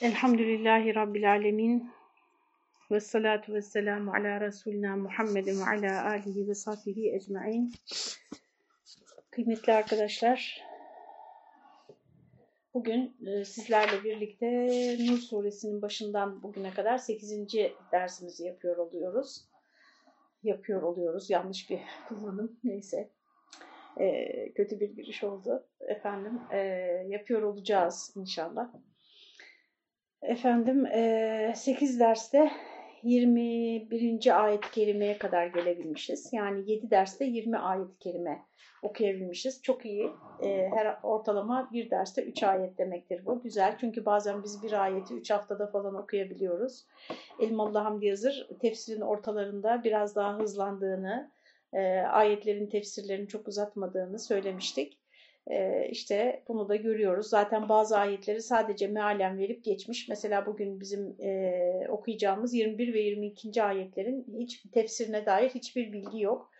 Elhamdülillahi Rabbil Alemin. Ve salatu ve selamu ala Resulina Muhammedin ve ala alihi ve sahbihi ecma'in. Kıymetli arkadaşlar, bugün e, sizlerle birlikte Nur suresinin başından bugüne kadar 8. dersimizi yapıyor oluyoruz. Yapıyor oluyoruz, yanlış bir kullanım, neyse. E, kötü bir giriş oldu efendim. E, yapıyor olacağız inşallah. Efendim 8 derste 21. ayet-i kerimeye kadar gelebilmişiz. Yani 7 derste 20 ayet-i kerime okuyabilmişiz. Çok iyi. Her ortalama bir derste 3 ayet demektir bu. Güzel çünkü bazen biz bir ayeti 3 haftada falan okuyabiliyoruz. Elmalı Hamdi Yazır tefsirin ortalarında biraz daha hızlandığını, ayetlerin tefsirlerini çok uzatmadığını söylemiştik. Ee, işte bunu da görüyoruz. Zaten bazı ayetleri sadece mealen verip geçmiş. Mesela bugün bizim e, okuyacağımız 21 ve 22. ayetlerin hiç tefsirine dair hiçbir bilgi yok.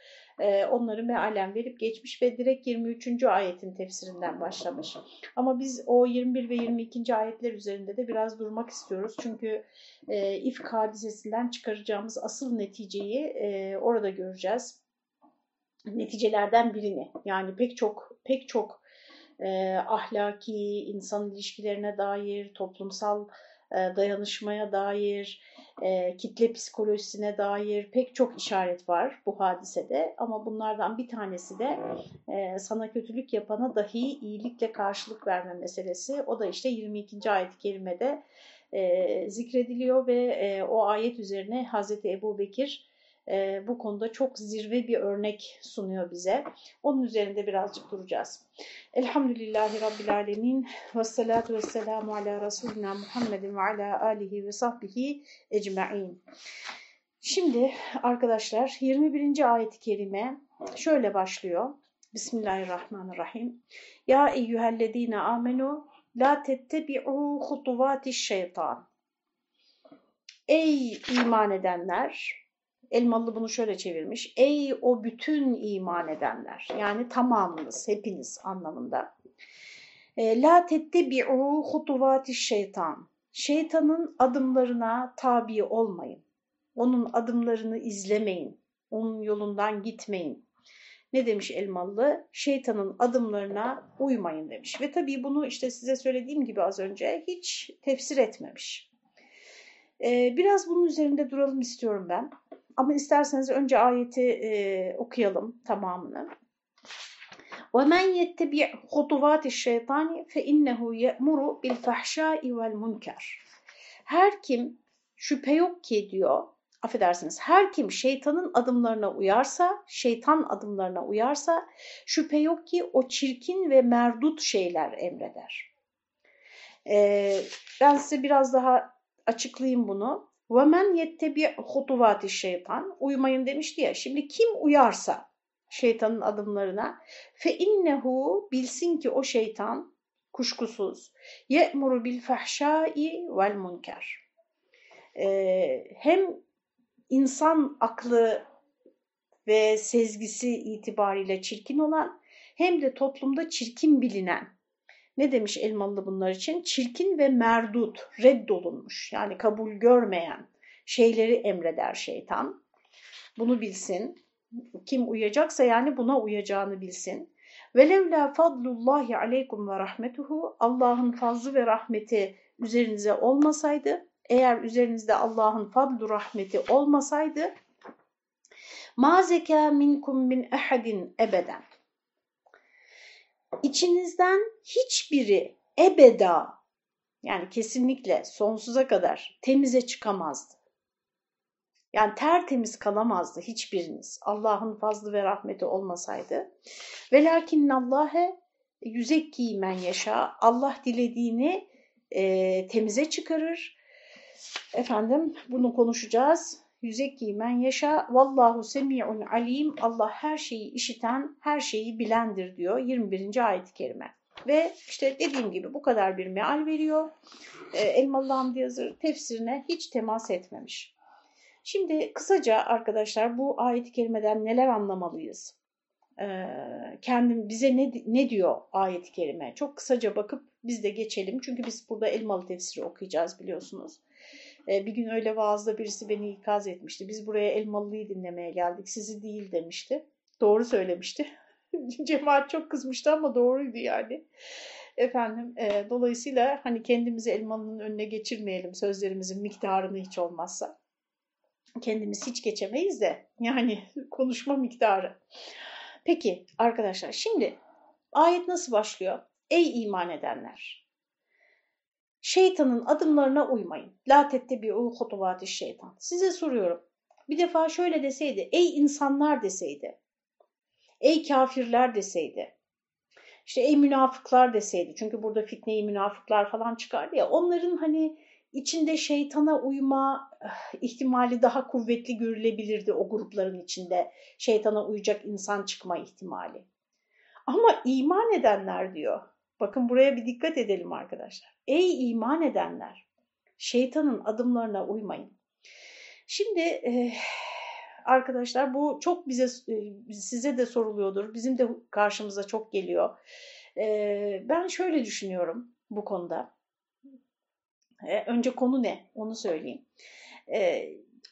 E, onları mealen verip geçmiş ve direkt 23. ayetin tefsirinden başlamış. Ama biz o 21 ve 22. ayetler üzerinde de biraz durmak istiyoruz. Çünkü e, ifk hadisesinden çıkaracağımız asıl neticeyi e, orada göreceğiz neticelerden birini. Yani pek çok pek çok e, ahlaki, insan ilişkilerine dair, toplumsal e, dayanışmaya dair, e, kitle psikolojisine dair pek çok işaret var bu hadisede. Ama bunlardan bir tanesi de e, sana kötülük yapana dahi iyilikle karşılık verme meselesi. O da işte 22. ayet-i kerimede e, zikrediliyor ve e, o ayet üzerine Hazreti Ebu Bekir e, bu konuda çok zirve bir örnek sunuyor bize. Onun üzerinde birazcık duracağız. Elhamdülillahi Rabbil Alemin ve salatu ve selamu ala Resulina Muhammedin ve ala alihi ve sahbihi ecma'in. Şimdi arkadaşlar 21. ayet-i kerime şöyle başlıyor. Bismillahirrahmanirrahim. Ya eyyühellezine amenu la tettebi'u hutuvati şeytan. Ey iman edenler Elmalı bunu şöyle çevirmiş. Ey o bütün iman edenler. Yani tamamınız, hepiniz anlamında. E, La tettebi'u hutuvati şeytan. Şeytanın adımlarına tabi olmayın. Onun adımlarını izlemeyin. Onun yolundan gitmeyin. Ne demiş Elmalı? Şeytanın adımlarına uymayın demiş. Ve tabii bunu işte size söylediğim gibi az önce hiç tefsir etmemiş. Ee, biraz bunun üzerinde duralım istiyorum ben. Ama isterseniz önce ayeti e, okuyalım tamamını. وَمَنْ يَتَّبِعْ خُطُوَاتِ الشَّيْطَانِ فَاِنَّهُ يَأْمُرُ بِالْفَحْشَاءِ وَالْمُنْكَرِ Her kim şüphe yok ki diyor, affedersiniz, her kim şeytanın adımlarına uyarsa, şeytan adımlarına uyarsa, şüphe yok ki o çirkin ve merdut şeyler emreder. Ee, ben size biraz daha açıklayayım bunu. وَمَنْ يَتَّبِعْ خُطُوَاتِ şeytan Uymayın demişti ya. Şimdi kim uyarsa şeytanın adımlarına فَاِنَّهُ Bilsin ki o şeytan kuşkusuz يَأْمُرُ بِالْفَحْشَاءِ وَالْمُنْكَرِ ee, Hem insan aklı ve sezgisi itibariyle çirkin olan hem de toplumda çirkin bilinen ne demiş Elmalı bunlar için? Çirkin ve merdut, reddolunmuş yani kabul görmeyen şeyleri emreder şeytan. Bunu bilsin. Kim uyacaksa yani buna uyacağını bilsin. Velevla fadlullahi aleykum ve rahmetuhu Allah'ın fazlı ve rahmeti üzerinize olmasaydı, eğer üzerinizde Allah'ın fadlu rahmeti olmasaydı, ma zeka minkum min ehadin ebeden İçinizden hiçbiri ebeda yani kesinlikle sonsuza kadar temize çıkamazdı. Yani tertemiz kalamazdı hiçbiriniz. Allah'ın fazlı ve rahmeti olmasaydı. Velakinnallâhe yüzekki men yaşa. Allah dilediğini e, temize çıkarır. Efendim bunu konuşacağız. Yüzekki men yaşa. Vallahu semi'un alim. Allah her şeyi işiten, her şeyi bilendir diyor 21. ayet-i kerime. Ve işte dediğim gibi bu kadar bir meal veriyor. E, Elmalı Hamdi Yazır tefsirine hiç temas etmemiş. Şimdi kısaca arkadaşlar bu ayet-i kerimeden neler anlamalıyız? e, kendim bize ne, ne diyor ayet-i kerime? Çok kısaca bakıp biz de geçelim. Çünkü biz burada Elmalı tefsiri okuyacağız biliyorsunuz. E, bir gün öyle vaazda birisi beni ikaz etmişti. Biz buraya Elmalı'yı dinlemeye geldik, sizi değil demişti. Doğru söylemişti. Cemaat çok kızmıştı ama doğruydu yani. Efendim, e, dolayısıyla hani kendimizi elmanın önüne geçirmeyelim sözlerimizin miktarını hiç olmazsa. Kendimiz hiç geçemeyiz de yani konuşma miktarı. Peki arkadaşlar şimdi ayet nasıl başlıyor? Ey iman edenler! Şeytanın adımlarına uymayın. La tettebi'u hutuvati şeytan. Size soruyorum. Bir defa şöyle deseydi, ey insanlar deseydi, ey kafirler deseydi, işte ey münafıklar deseydi. Çünkü burada fitneyi münafıklar falan çıkardı ya. Onların hani içinde şeytana uyma eh, ihtimali daha kuvvetli görülebilirdi o grupların içinde. Şeytana uyacak insan çıkma ihtimali. Ama iman edenler diyor. Bakın buraya bir dikkat edelim arkadaşlar. Ey iman edenler, şeytanın adımlarına uymayın. Şimdi e, arkadaşlar bu çok bize size de soruluyordur. Bizim de karşımıza çok geliyor. E, ben şöyle düşünüyorum bu konuda. E, önce konu ne? Onu söyleyeyim. E,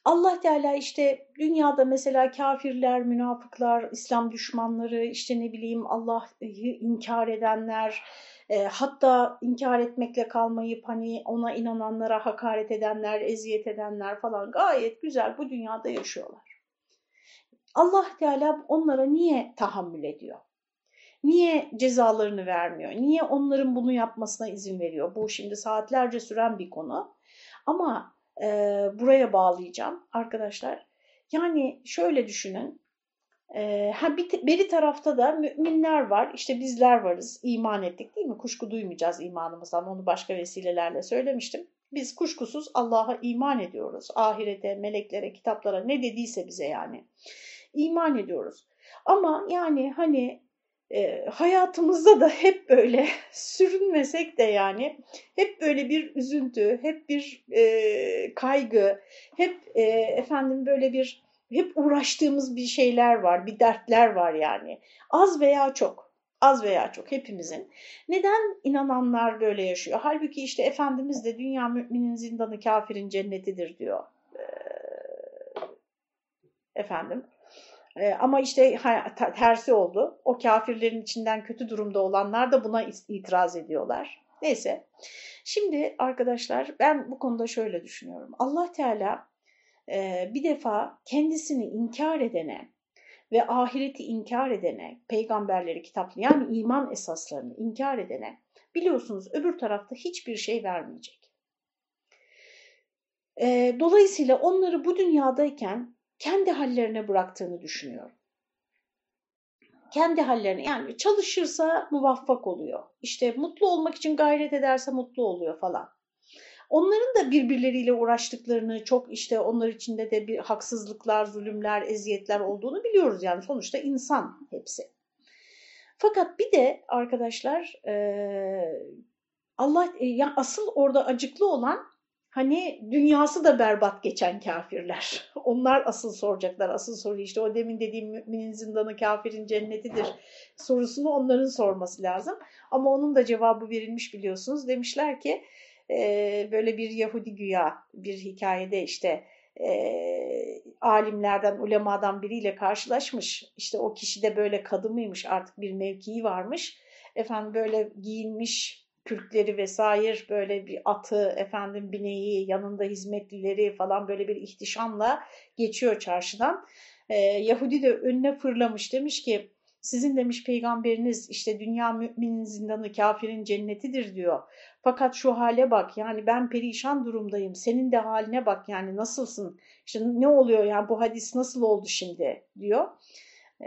Allah Teala işte dünyada mesela kafirler, münafıklar, İslam düşmanları, işte ne bileyim Allah'ı inkar edenler, e, hatta inkar etmekle kalmayıp hani ona inananlara hakaret edenler, eziyet edenler falan gayet güzel bu dünyada yaşıyorlar. Allah Teala onlara niye tahammül ediyor? Niye cezalarını vermiyor? Niye onların bunu yapmasına izin veriyor? Bu şimdi saatlerce süren bir konu. Ama e, buraya bağlayacağım arkadaşlar. Yani şöyle düşünün. E, ha bir, beri tarafta da müminler var. İşte bizler varız. İman ettik değil mi? Kuşku duymayacağız imanımızdan. Onu başka vesilelerle söylemiştim. Biz kuşkusuz Allah'a iman ediyoruz. Ahirete, meleklere, kitaplara ne dediyse bize yani. İman ediyoruz. Ama yani hani e, hayatımızda da hep böyle sürünmesek de yani hep böyle bir üzüntü, hep bir e, kaygı, hep e, efendim böyle bir hep uğraştığımız bir şeyler var, bir dertler var yani. Az veya çok, az veya çok hepimizin. Neden inananlar böyle yaşıyor? Halbuki işte Efendimiz de dünya müminin zindanı kafirin cennetidir diyor. Ee, efendim ee, ama işte tersi oldu. O kafirlerin içinden kötü durumda olanlar da buna itiraz ediyorlar. Neyse. Şimdi arkadaşlar ben bu konuda şöyle düşünüyorum. Allah Teala e, bir defa kendisini inkar edene ve ahireti inkar edene, peygamberleri, kitaplı yani iman esaslarını inkar edene biliyorsunuz öbür tarafta hiçbir şey vermeyecek. E, dolayısıyla onları bu dünyadayken kendi hallerine bıraktığını düşünüyorum. Kendi hallerine yani çalışırsa muvaffak oluyor. İşte mutlu olmak için gayret ederse mutlu oluyor falan. Onların da birbirleriyle uğraştıklarını, çok işte onlar içinde de bir haksızlıklar, zulümler, eziyetler olduğunu biliyoruz. Yani sonuçta insan hepsi. Fakat bir de arkadaşlar Allah yani asıl orada acıklı olan hani dünyası da berbat geçen kafirler. Onlar asıl soracaklar. Asıl soru işte o demin dediğim müminin zindanı kafirin cennetidir sorusunu onların sorması lazım. Ama onun da cevabı verilmiş biliyorsunuz. Demişler ki e, böyle bir Yahudi güya bir hikayede işte e, alimlerden, ulemadan biriyle karşılaşmış. İşte o kişi de böyle kadınıymış artık bir mevkii varmış. Efendim böyle giyinmiş kürkleri vesaire böyle bir atı, efendim bineği, yanında hizmetlileri falan böyle bir ihtişamla geçiyor çarşıdan. Ee, Yahudi de önüne fırlamış demiş ki sizin demiş peygamberiniz işte dünya müminin zindanı kafirin cennetidir diyor. Fakat şu hale bak yani ben perişan durumdayım senin de haline bak yani nasılsın işte ne oluyor yani bu hadis nasıl oldu şimdi diyor.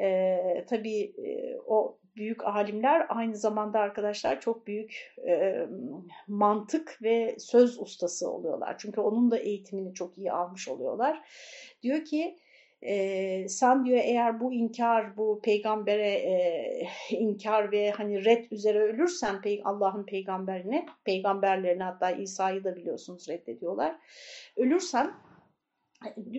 Ee, tabii e, o büyük alimler aynı zamanda arkadaşlar çok büyük e, mantık ve söz ustası oluyorlar. Çünkü onun da eğitimini çok iyi almış oluyorlar. Diyor ki e, sen diyor eğer bu inkar, bu peygambere e, inkar ve hani red üzere ölürsen pey Allah'ın peygamberine, peygamberlerine hatta İsa'yı da biliyorsunuz reddediyorlar. Ölürsen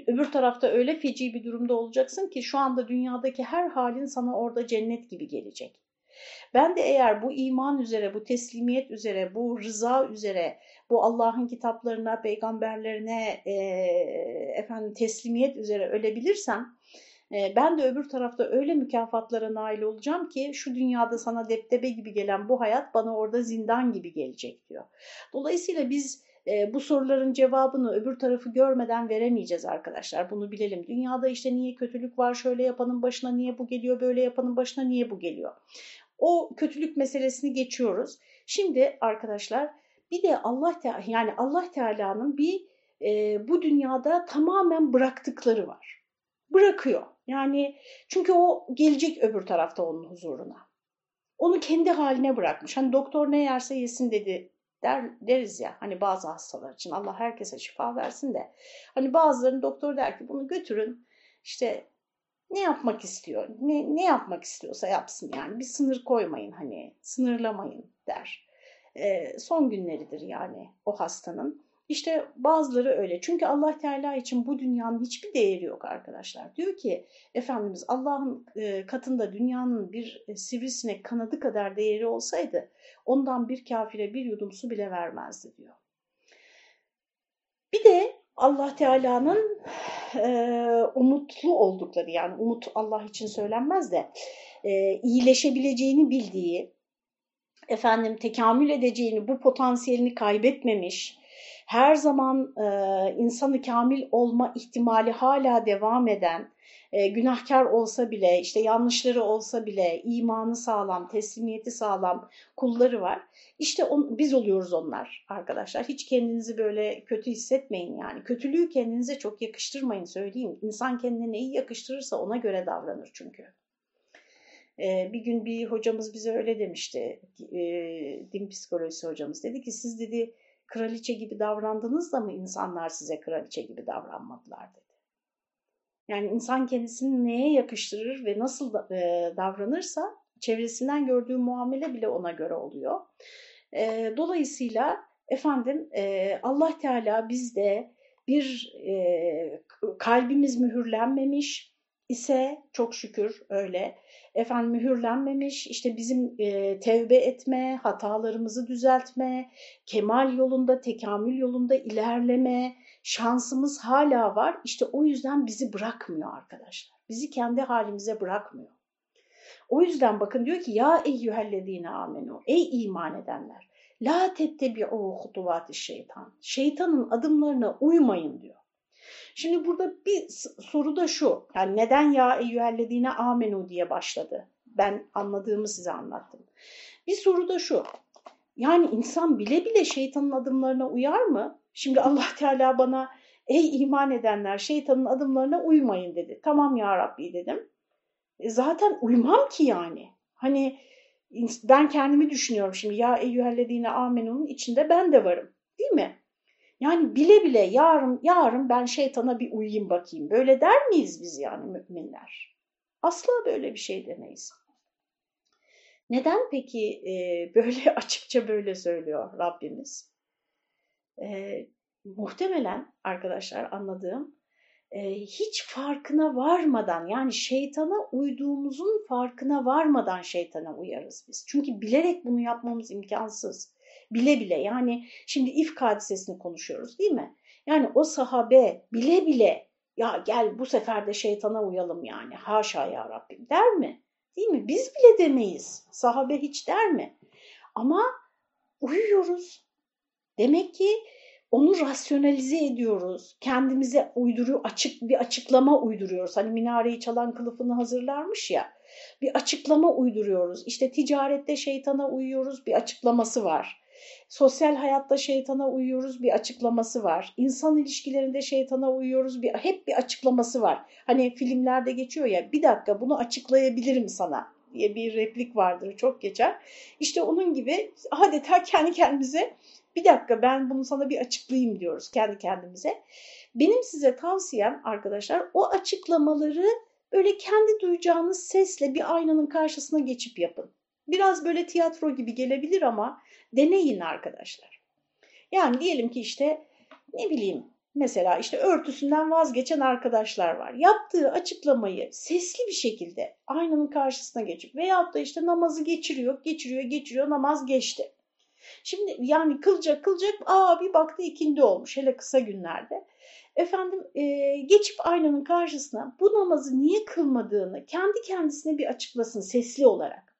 öbür tarafta öyle feci bir durumda olacaksın ki şu anda dünyadaki her halin sana orada cennet gibi gelecek. Ben de eğer bu iman üzere, bu teslimiyet üzere, bu rıza üzere, bu Allah'ın kitaplarına, peygamberlerine e, efendim teslimiyet üzere ölebilirsem, e, ben de öbür tarafta öyle mükafatlara nail olacağım ki şu dünyada sana deptebe gibi gelen bu hayat bana orada zindan gibi gelecek diyor. Dolayısıyla biz e, bu soruların cevabını öbür tarafı görmeden veremeyeceğiz arkadaşlar. Bunu bilelim. Dünyada işte niye kötülük var, şöyle yapanın başına niye bu geliyor, böyle yapanın başına niye bu geliyor. O kötülük meselesini geçiyoruz. Şimdi arkadaşlar bir de Allah Teala yani Allah Teala'nın bir e, bu dünyada tamamen bıraktıkları var. Bırakıyor. Yani çünkü o gelecek öbür tarafta onun huzuruna. Onu kendi haline bırakmış. Hani doktor ne yerse yesin dedi der, deriz ya hani bazı hastalar için Allah herkese şifa versin de. Hani bazılarının doktor der ki bunu götürün işte ne yapmak istiyor ne, ne yapmak istiyorsa yapsın yani bir sınır koymayın hani sınırlamayın der. E, son günleridir yani o hastanın işte bazıları öyle. Çünkü Allah Teala için bu dünyanın hiçbir değeri yok arkadaşlar. Diyor ki Efendimiz Allah'ın e, katında dünyanın bir e, sivrisinek kanadı kadar değeri olsaydı ondan bir kafire bir yudum su bile vermezdi diyor. Bir de Allah Teala'nın e, umutlu oldukları yani umut Allah için söylenmez de e, iyileşebileceğini bildiği, efendim tekamül edeceğini, bu potansiyelini kaybetmemiş, her zaman e, insanı kamil olma ihtimali hala devam eden, e, günahkar olsa bile, işte yanlışları olsa bile imanı sağlam, teslimiyeti sağlam kulları var. İşte on, biz oluyoruz onlar arkadaşlar. Hiç kendinizi böyle kötü hissetmeyin yani. Kötülüğü kendinize çok yakıştırmayın söyleyeyim. İnsan kendine neyi yakıştırırsa ona göre davranır çünkü. Ee, bir gün bir hocamız bize öyle demişti, e, din psikolojisi hocamız dedi ki siz dedi kraliçe gibi davrandınız da mı insanlar size kraliçe gibi davranmadılar dedi. Yani insan kendisini neye yakıştırır ve nasıl e, davranırsa çevresinden gördüğü muamele bile ona göre oluyor. E, dolayısıyla efendim e, Allah Teala bizde bir kalbimiz mühürlenmemiş ise çok şükür öyle efendim mühürlenmemiş, işte bizim e, tevbe etme, hatalarımızı düzeltme, kemal yolunda, tekamül yolunda ilerleme şansımız hala var. İşte o yüzden bizi bırakmıyor arkadaşlar. Bizi kendi halimize bırakmıyor. O yüzden bakın diyor ki ya eyyühellezine amenu ey iman edenler la tettebi'u hutuvati şeytan. Şeytanın adımlarına uymayın diyor. Şimdi burada bir soru da şu. Yani neden ya eyyühellezine amenu diye başladı? Ben anladığımı size anlattım. Bir soru da şu. Yani insan bile bile şeytanın adımlarına uyar mı? Şimdi Allah Teala bana ey iman edenler şeytanın adımlarına uymayın dedi. Tamam ya Rabbi dedim. E zaten uymam ki yani. Hani ben kendimi düşünüyorum şimdi ya eyyühellezine amenu'nun içinde ben de varım. Değil mi? Yani bile bile yarın yarın ben şeytana bir uyuyayım bakayım. Böyle der miyiz biz yani müminler? Asla böyle bir şey demeyiz. Neden peki e, böyle açıkça böyle söylüyor Rabbimiz? E, muhtemelen arkadaşlar anladığım e, hiç farkına varmadan yani şeytana uyduğumuzun farkına varmadan şeytana uyarız biz. Çünkü bilerek bunu yapmamız imkansız bile bile yani şimdi ifk hadisesini konuşuyoruz değil mi? Yani o sahabe bile bile ya gel bu sefer de şeytana uyalım yani haşa ya Rabbim der mi? Değil mi? Biz bile demeyiz. Sahabe hiç der mi? Ama uyuyoruz. Demek ki onu rasyonalize ediyoruz. Kendimize uyduruyor, açık bir açıklama uyduruyoruz. Hani minareyi çalan kılıfını hazırlarmış ya. Bir açıklama uyduruyoruz. İşte ticarette şeytana uyuyoruz bir açıklaması var. Sosyal hayatta şeytana uyuyoruz bir açıklaması var. İnsan ilişkilerinde şeytana uyuyoruz bir hep bir açıklaması var. Hani filmlerde geçiyor ya bir dakika bunu açıklayabilirim sana diye bir replik vardır çok geçer. İşte onun gibi adeta kendi kendimize bir dakika ben bunu sana bir açıklayayım diyoruz kendi kendimize. Benim size tavsiyem arkadaşlar o açıklamaları böyle kendi duyacağınız sesle bir aynanın karşısına geçip yapın. Biraz böyle tiyatro gibi gelebilir ama deneyin arkadaşlar. Yani diyelim ki işte ne bileyim Mesela işte örtüsünden vazgeçen arkadaşlar var. Yaptığı açıklamayı sesli bir şekilde aynanın karşısına geçip veyahut da işte namazı geçiriyor, geçiriyor, geçiriyor, namaz geçti. Şimdi yani kılacak kılacak aa bir baktı ikindi olmuş hele kısa günlerde. Efendim e, geçip aynanın karşısına bu namazı niye kılmadığını kendi kendisine bir açıklasın sesli olarak.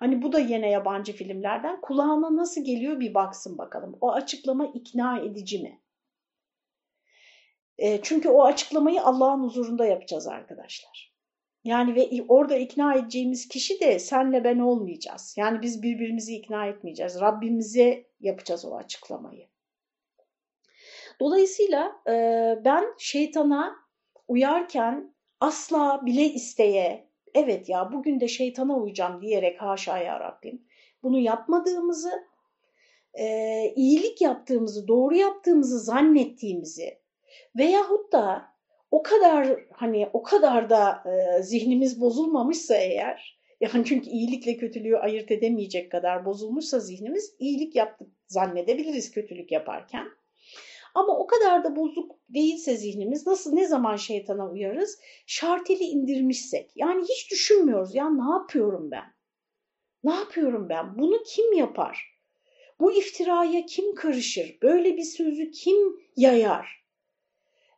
Hani bu da yine yabancı filmlerden kulağına nasıl geliyor bir baksın bakalım. O açıklama ikna edici mi? E, çünkü o açıklamayı Allah'ın huzurunda yapacağız arkadaşlar. Yani ve orada ikna edeceğimiz kişi de senle ben olmayacağız. Yani biz birbirimizi ikna etmeyeceğiz. Rabbimize yapacağız o açıklamayı. Dolayısıyla e, ben şeytana uyarken asla bile isteye, evet ya bugün de şeytana uyacağım diyerek haşa ya Rabbim, bunu yapmadığımızı, e, iyilik yaptığımızı, doğru yaptığımızı zannettiğimizi veyahut da o kadar hani o kadar da e, zihnimiz bozulmamışsa eğer yani çünkü iyilikle kötülüğü ayırt edemeyecek kadar bozulmuşsa zihnimiz iyilik yaptık zannedebiliriz kötülük yaparken. Ama o kadar da bozuk değilse zihnimiz nasıl ne zaman şeytana uyarız? Şarteli indirmişsek yani hiç düşünmüyoruz ya ne yapıyorum ben? Ne yapıyorum ben? Bunu kim yapar? Bu iftiraya kim karışır? Böyle bir sözü kim yayar?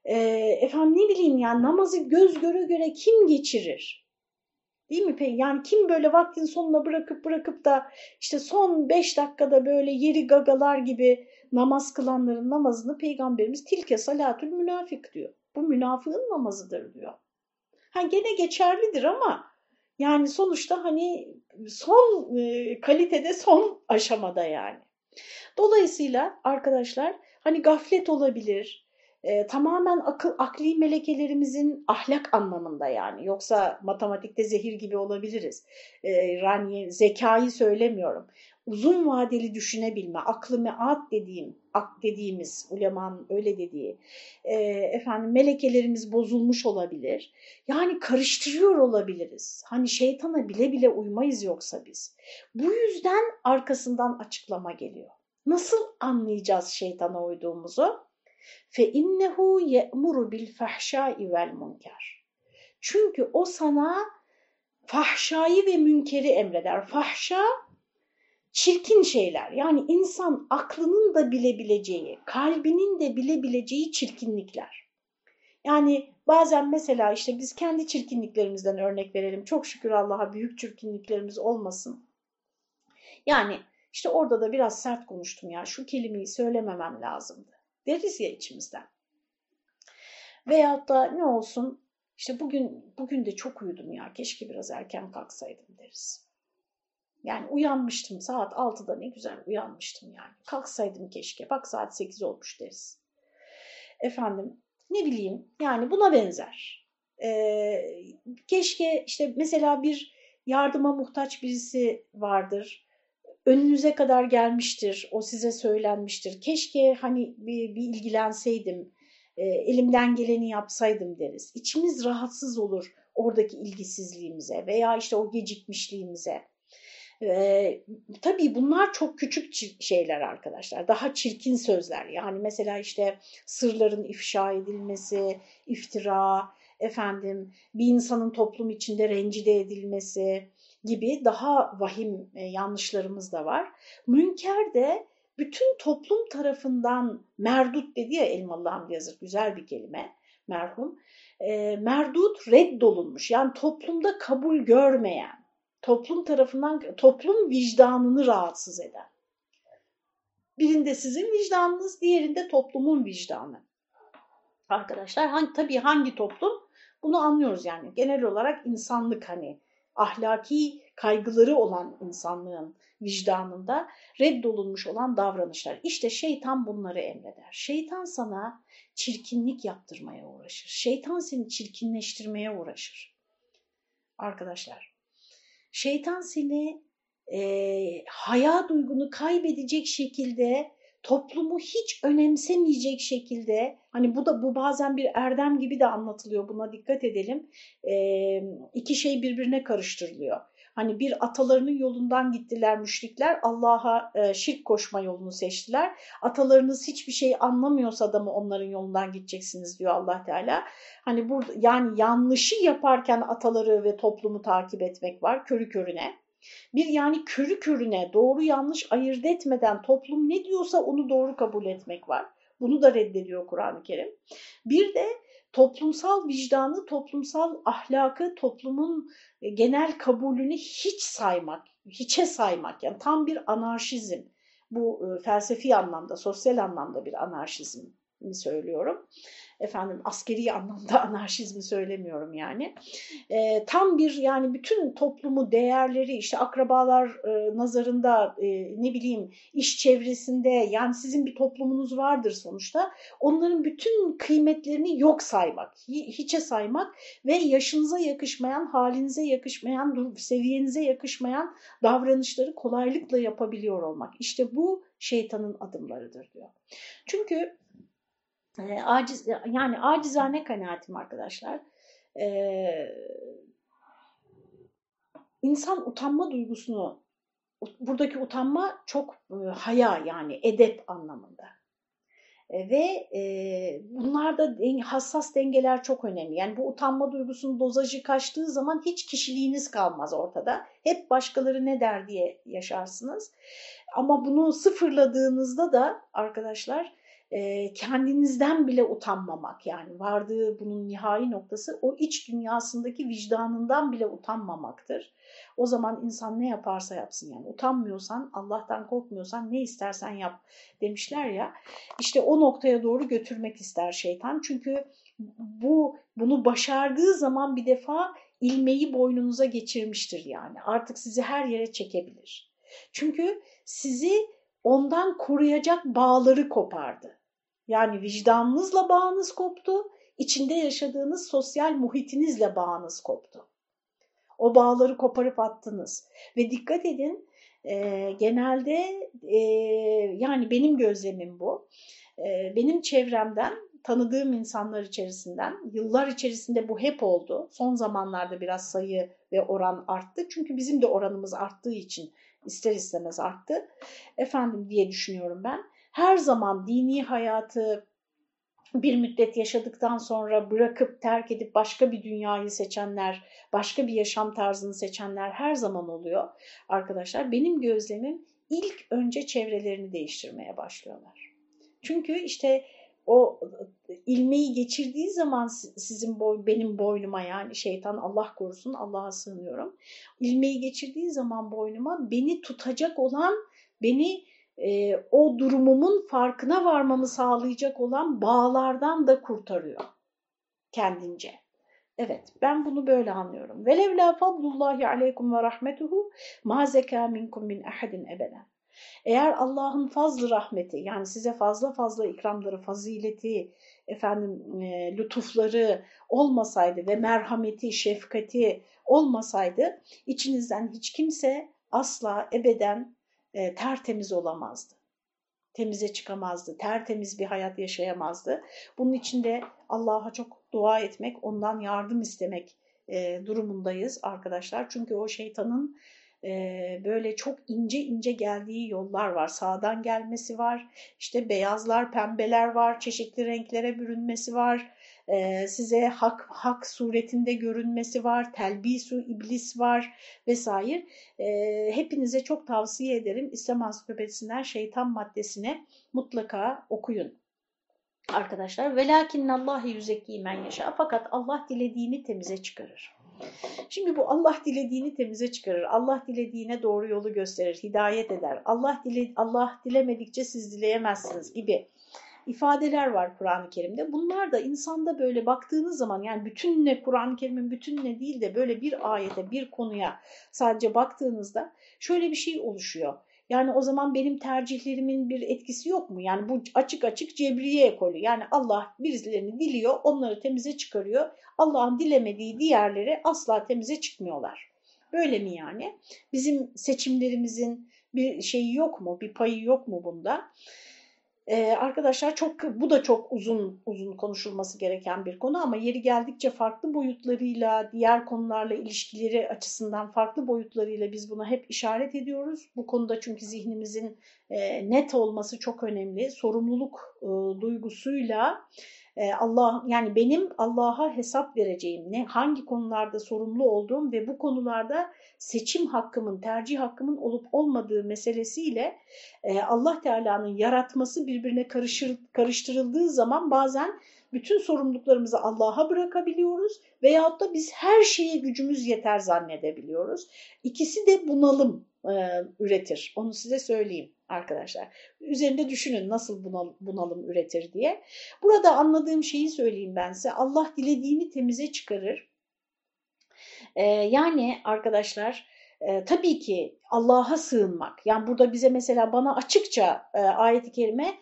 e, efendim ne bileyim yani namazı göz göre göre kim geçirir? Değil mi? Yani kim böyle vaktin sonuna bırakıp bırakıp da işte son beş dakikada böyle yeri gagalar gibi namaz kılanların namazını peygamberimiz tilke salatül münafık diyor. Bu münafığın namazıdır diyor. Ha gene geçerlidir ama yani sonuçta hani son e, kalitede son aşamada yani. Dolayısıyla arkadaşlar hani gaflet olabilir, e, tamamen akıl, akli melekelerimizin ahlak anlamında yani. Yoksa matematikte zehir gibi olabiliriz. E, yani zekayı söylemiyorum. Uzun vadeli düşünebilme, aklı meat dediğim, ak dediğimiz, ulemanın öyle dediği, e, efendim melekelerimiz bozulmuş olabilir. Yani karıştırıyor olabiliriz. Hani şeytana bile bile uymayız yoksa biz. Bu yüzden arkasından açıklama geliyor. Nasıl anlayacağız şeytana uyduğumuzu? fe innehu ye'muru bil fahşai vel münker. Çünkü o sana fahşayı ve münkeri emreder. Fahşa çirkin şeyler. Yani insan aklının da bilebileceği, kalbinin de bilebileceği çirkinlikler. Yani bazen mesela işte biz kendi çirkinliklerimizden örnek verelim. Çok şükür Allah'a büyük çirkinliklerimiz olmasın. Yani işte orada da biraz sert konuştum ya. Şu kelimeyi söylememem lazımdı deriz ya içimizden. Veyahut da ne olsun işte bugün bugün de çok uyudum ya keşke biraz erken kalksaydım deriz. Yani uyanmıştım saat 6'da ne güzel uyanmıştım yani. Kalksaydım keşke bak saat 8 olmuş deriz. Efendim ne bileyim yani buna benzer. Ee, keşke işte mesela bir yardıma muhtaç birisi vardır önünüze kadar gelmiştir, o size söylenmiştir. Keşke hani bir, bir ilgilenseydim, e, elimden geleni yapsaydım deriz. İçimiz rahatsız olur oradaki ilgisizliğimize veya işte o gecikmişliğimize. Tabii bunlar çok küçük şeyler arkadaşlar. Daha çirkin sözler. Yani mesela işte sırların ifşa edilmesi, iftira, efendim bir insanın toplum içinde rencide edilmesi, gibi daha vahim yanlışlarımız da var. Münker de bütün toplum tarafından merdut dedi ya Elmalı Hamdi Yazır güzel bir kelime merhum. E, merdut reddolunmuş yani toplumda kabul görmeyen, toplum tarafından toplum vicdanını rahatsız eden. Birinde sizin vicdanınız, diğerinde toplumun vicdanı. Arkadaşlar hangi, tabii hangi toplum bunu anlıyoruz yani genel olarak insanlık hani ahlaki kaygıları olan insanlığın vicdanında reddolunmuş olan davranışlar. İşte şeytan bunları emreder. Şeytan sana çirkinlik yaptırmaya uğraşır. Şeytan seni çirkinleştirmeye uğraşır. Arkadaşlar, şeytan seni e, haya duygunu kaybedecek şekilde toplumu hiç önemsemeyecek şekilde hani bu da bu bazen bir erdem gibi de anlatılıyor buna dikkat edelim e, iki şey birbirine karıştırılıyor. Hani bir atalarının yolundan gittiler müşrikler, Allah'a e, şirk koşma yolunu seçtiler. Atalarınız hiçbir şey anlamıyorsa da mı onların yolundan gideceksiniz diyor Allah Teala. Hani burada yani yanlışı yaparken ataları ve toplumu takip etmek var körü körüne. Bir yani körü körüne doğru yanlış ayırt etmeden toplum ne diyorsa onu doğru kabul etmek var. Bunu da reddediyor Kur'an-ı Kerim. Bir de toplumsal vicdanı, toplumsal ahlakı, toplumun e, genel kabulünü hiç saymak, hiçe saymak. Yani tam bir anarşizm. Bu e, felsefi anlamda, sosyal anlamda bir anarşizm mi söylüyorum efendim askeri anlamda anarşizmi söylemiyorum yani. E, tam bir yani bütün toplumu değerleri işte akrabalar e, nazarında e, ne bileyim iş çevresinde yani sizin bir toplumunuz vardır sonuçta. Onların bütün kıymetlerini yok saymak, hiçe saymak ve yaşınıza yakışmayan, halinize yakışmayan, seviyenize yakışmayan davranışları kolaylıkla yapabiliyor olmak. İşte bu şeytanın adımlarıdır diyor. Çünkü e, aciz yani acizane kanaatim arkadaşlar. E, insan utanma duygusunu buradaki utanma çok e, haya yani edep anlamında. E, ve e, bunlarda hassas dengeler çok önemli. Yani bu utanma duygusunun dozajı kaçtığı zaman hiç kişiliğiniz kalmaz ortada. Hep başkaları ne der diye yaşarsınız. Ama bunu sıfırladığınızda da arkadaşlar e, kendinizden bile utanmamak yani vardığı bunun nihai noktası o iç dünyasındaki vicdanından bile utanmamaktır. O zaman insan ne yaparsa yapsın yani utanmıyorsan Allah'tan korkmuyorsan ne istersen yap demişler ya işte o noktaya doğru götürmek ister şeytan çünkü bu bunu başardığı zaman bir defa ilmeği boynunuza geçirmiştir yani artık sizi her yere çekebilir. Çünkü sizi ondan koruyacak bağları kopardı. Yani vicdanınızla bağınız koptu, içinde yaşadığınız sosyal muhitinizle bağınız koptu. O bağları koparıp attınız. Ve dikkat edin e, genelde e, yani benim gözlemim bu. E, benim çevremden tanıdığım insanlar içerisinden yıllar içerisinde bu hep oldu. Son zamanlarda biraz sayı ve oran arttı. Çünkü bizim de oranımız arttığı için ister istemez arttı. Efendim diye düşünüyorum ben her zaman dini hayatı bir müddet yaşadıktan sonra bırakıp terk edip başka bir dünyayı seçenler, başka bir yaşam tarzını seçenler her zaman oluyor arkadaşlar. Benim gözlemim ilk önce çevrelerini değiştirmeye başlıyorlar. Çünkü işte o ilmeği geçirdiği zaman sizin boy, benim boynuma yani şeytan Allah korusun Allah'a sığınıyorum. İlmeği geçirdiği zaman boynuma beni tutacak olan, beni e, o durumumun farkına varmamı sağlayacak olan bağlardan da kurtarıyor kendince. Evet ben bunu böyle anlıyorum. Velev la fadlullahi aleykum ve rahmetuhu ma zeka minkum min ahadin ebeden. Eğer Allah'ın fazlı rahmeti yani size fazla fazla ikramları, fazileti, efendim e, lütufları olmasaydı ve merhameti, şefkati olmasaydı içinizden hiç kimse asla ebeden e, tertemiz olamazdı. Temize çıkamazdı, tertemiz bir hayat yaşayamazdı. Bunun için de Allah'a çok dua etmek, ondan yardım istemek e, durumundayız arkadaşlar. Çünkü o şeytanın böyle çok ince ince geldiği yollar var. Sağdan gelmesi var, işte beyazlar, pembeler var, çeşitli renklere bürünmesi var size hak, hak suretinde görünmesi var, telbisu iblis var vesaire. Hepinize çok tavsiye ederim İslam Ansiklopedisinden şeytan maddesine mutlaka okuyun arkadaşlar. Velakinnallahi yüzekki men yaşa. Fakat Allah dilediğini temize çıkarır. Şimdi bu Allah dilediğini temize çıkarır. Allah dilediğine doğru yolu gösterir, hidayet eder. Allah dile Allah dilemedikçe siz dileyemezsiniz gibi ifadeler var Kur'an-ı Kerim'de. Bunlar da insanda böyle baktığınız zaman yani bütünle Kur'an-ı Kerim'in bütünle değil de böyle bir ayete, bir konuya sadece baktığınızda şöyle bir şey oluşuyor. Yani o zaman benim tercihlerimin bir etkisi yok mu? Yani bu açık açık cebriye ekolü. Yani Allah birilerini diliyor, onları temize çıkarıyor. Allah'ın dilemediği diğerleri asla temize çıkmıyorlar. Böyle mi yani? Bizim seçimlerimizin bir şeyi yok mu, bir payı yok mu bunda? Ee, arkadaşlar çok bu da çok uzun uzun konuşulması gereken bir konu ama yeri geldikçe farklı boyutlarıyla diğer konularla ilişkileri açısından farklı boyutlarıyla biz buna hep işaret ediyoruz. Bu konuda çünkü zihnimizin e, net olması çok önemli. Sorumluluk e, duygusuyla e, Allah yani benim Allah'a hesap vereceğim ne hangi konularda sorumlu olduğum ve bu konularda seçim hakkımın, tercih hakkımın olup olmadığı meselesiyle e, Allah Teala'nın yaratması birbirine karışır, karıştırıldığı zaman bazen bütün sorumluluklarımızı Allah'a bırakabiliyoruz veyahut da biz her şeye gücümüz yeter zannedebiliyoruz. İkisi de bunalım üretir. Onu size söyleyeyim arkadaşlar. Üzerinde düşünün nasıl bunal, bunalım üretir diye. Burada anladığım şeyi söyleyeyim ben size. Allah dilediğini temize çıkarır. E, yani arkadaşlar e, tabii ki Allah'a sığınmak. Yani burada bize mesela bana açıkça e, ayet-i kerime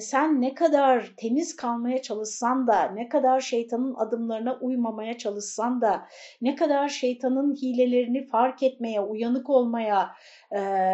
sen ne kadar temiz kalmaya çalışsan da, ne kadar şeytanın adımlarına uymamaya çalışsan da, ne kadar şeytanın hilelerini fark etmeye, uyanık olmaya,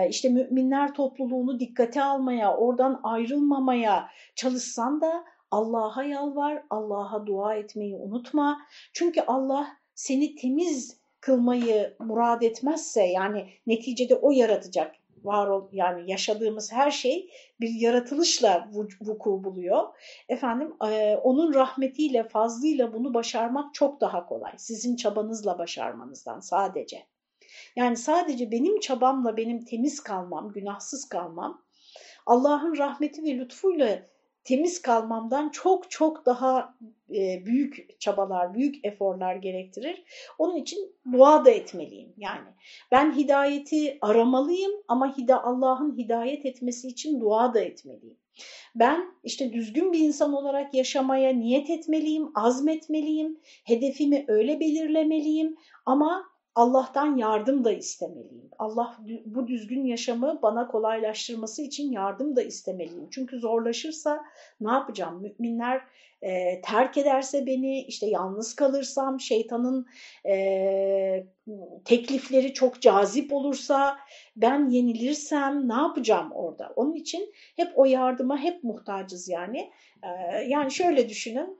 işte müminler topluluğunu dikkate almaya, oradan ayrılmamaya çalışsan da Allah'a yalvar, Allah'a dua etmeyi unutma. Çünkü Allah seni temiz kılmayı murad etmezse yani neticede o yaratacak var ol yani yaşadığımız her şey bir yaratılışla vuku buluyor. Efendim onun rahmetiyle fazlıyla bunu başarmak çok daha kolay. Sizin çabanızla başarmanızdan sadece. Yani sadece benim çabamla benim temiz kalmam, günahsız kalmam Allah'ın rahmeti ve lütfuyla temiz kalmamdan çok çok daha e, büyük çabalar, büyük eforlar gerektirir. Onun için dua da etmeliyim. Yani ben hidayeti aramalıyım ama hida Allah'ın hidayet etmesi için dua da etmeliyim. Ben işte düzgün bir insan olarak yaşamaya niyet etmeliyim, azmetmeliyim, hedefimi öyle belirlemeliyim ama Allah'tan yardım da istemeliyim. Allah bu düzgün yaşamı bana kolaylaştırması için yardım da istemeliyim. Çünkü zorlaşırsa ne yapacağım? Müminler e, terk ederse beni, işte yalnız kalırsam, şeytanın e, teklifleri çok cazip olursa, ben yenilirsem ne yapacağım orada? Onun için hep o yardıma hep muhtacız yani. E, yani şöyle düşünün,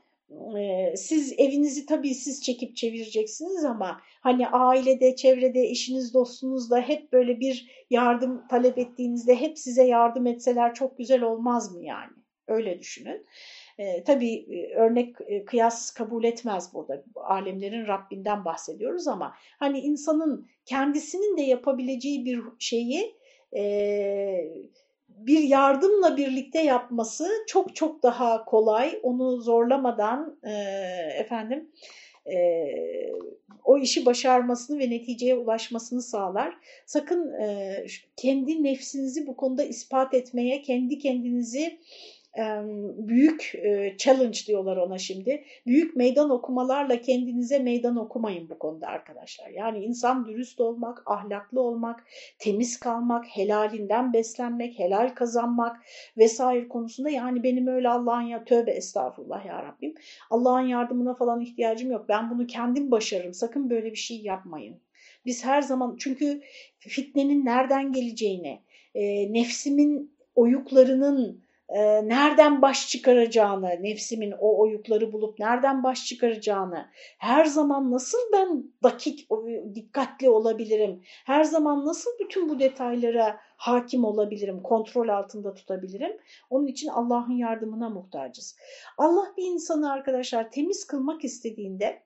siz evinizi tabii siz çekip çevireceksiniz ama hani ailede, çevrede, eşiniz, dostunuz da hep böyle bir yardım talep ettiğinizde hep size yardım etseler çok güzel olmaz mı yani? Öyle düşünün. Tabii örnek kıyas kabul etmez burada. Alemlerin Rabbinden bahsediyoruz ama hani insanın kendisinin de yapabileceği bir şeyi e, bir yardımla birlikte yapması çok çok daha kolay. Onu zorlamadan e, efendim e, o işi başarmasını ve neticeye ulaşmasını sağlar. Sakın e, kendi nefsinizi bu konuda ispat etmeye, kendi kendinizi büyük challenge diyorlar ona şimdi. Büyük meydan okumalarla kendinize meydan okumayın bu konuda arkadaşlar. Yani insan dürüst olmak, ahlaklı olmak, temiz kalmak, helalinden beslenmek, helal kazanmak vesaire konusunda yani benim öyle Allah'ın ya tövbe estağfurullah ya Rabbim. Allah'ın yardımına falan ihtiyacım yok. Ben bunu kendim başarırım. Sakın böyle bir şey yapmayın. Biz her zaman çünkü fitnenin nereden geleceğini, e, nefsimin oyuklarının e, nereden baş çıkaracağını, nefsimin o oyukları bulup nereden baş çıkaracağını, her zaman nasıl ben dakik, dikkatli olabilirim, her zaman nasıl bütün bu detaylara hakim olabilirim, kontrol altında tutabilirim. Onun için Allah'ın yardımına muhtacız. Allah bir insanı arkadaşlar temiz kılmak istediğinde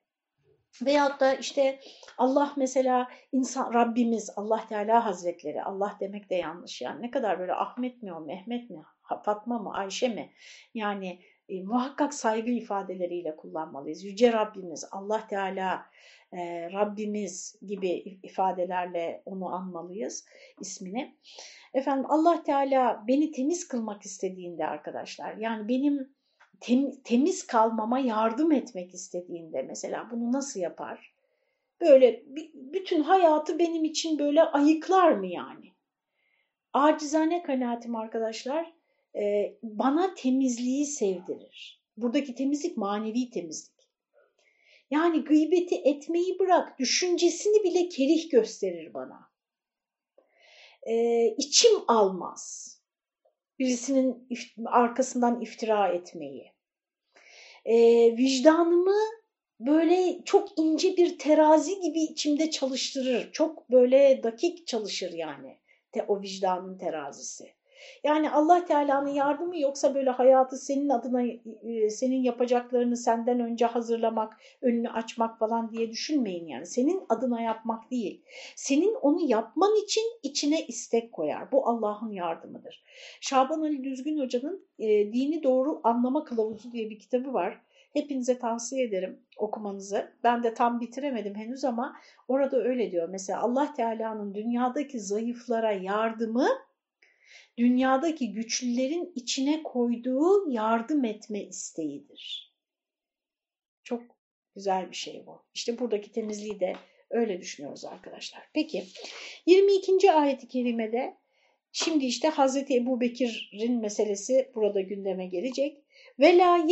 Veyahut da işte Allah mesela insan Rabbimiz Allah Teala Hazretleri Allah demek de yanlış yani ne kadar böyle Ahmet mi o Mehmet mi Fatma mı Ayşe mi yani e, muhakkak saygı ifadeleriyle kullanmalıyız. Yüce Rabbimiz Allah Teala e, Rabbimiz gibi ifadelerle onu anmalıyız ismini. Efendim Allah Teala beni temiz kılmak istediğinde arkadaşlar yani benim tem, temiz kalmama yardım etmek istediğinde mesela bunu nasıl yapar? Böyle bütün hayatı benim için böyle ayıklar mı yani? Acizane kanaatim arkadaşlar e, bana temizliği sevdirir. Buradaki temizlik manevi temizlik. Yani gıybeti etmeyi bırak, düşüncesini bile kerih gösterir bana. E, içim almaz. birisinin arkasından iftira etmeyi, e, vicdanımı böyle çok ince bir terazi gibi içimde çalıştırır. Çok böyle dakik çalışır yani o vicdanın terazisi. Yani Allah Teala'nın yardımı yoksa böyle hayatı senin adına e, senin yapacaklarını senden önce hazırlamak, önünü açmak falan diye düşünmeyin yani. Senin adına yapmak değil. Senin onu yapman için içine istek koyar. Bu Allah'ın yardımıdır. Şaban Ali Düzgün Hoca'nın e, Dini Doğru Anlama Kılavuzu diye bir kitabı var. Hepinize tavsiye ederim okumanızı. Ben de tam bitiremedim henüz ama orada öyle diyor. Mesela Allah Teala'nın dünyadaki zayıflara yardımı dünyadaki güçlülerin içine koyduğu yardım etme isteğidir. Çok güzel bir şey bu. İşte buradaki temizliği de öyle düşünüyoruz arkadaşlar. Peki 22. ayet-i kerimede şimdi işte Hazreti Ebu Bekir'in meselesi burada gündeme gelecek. Ve la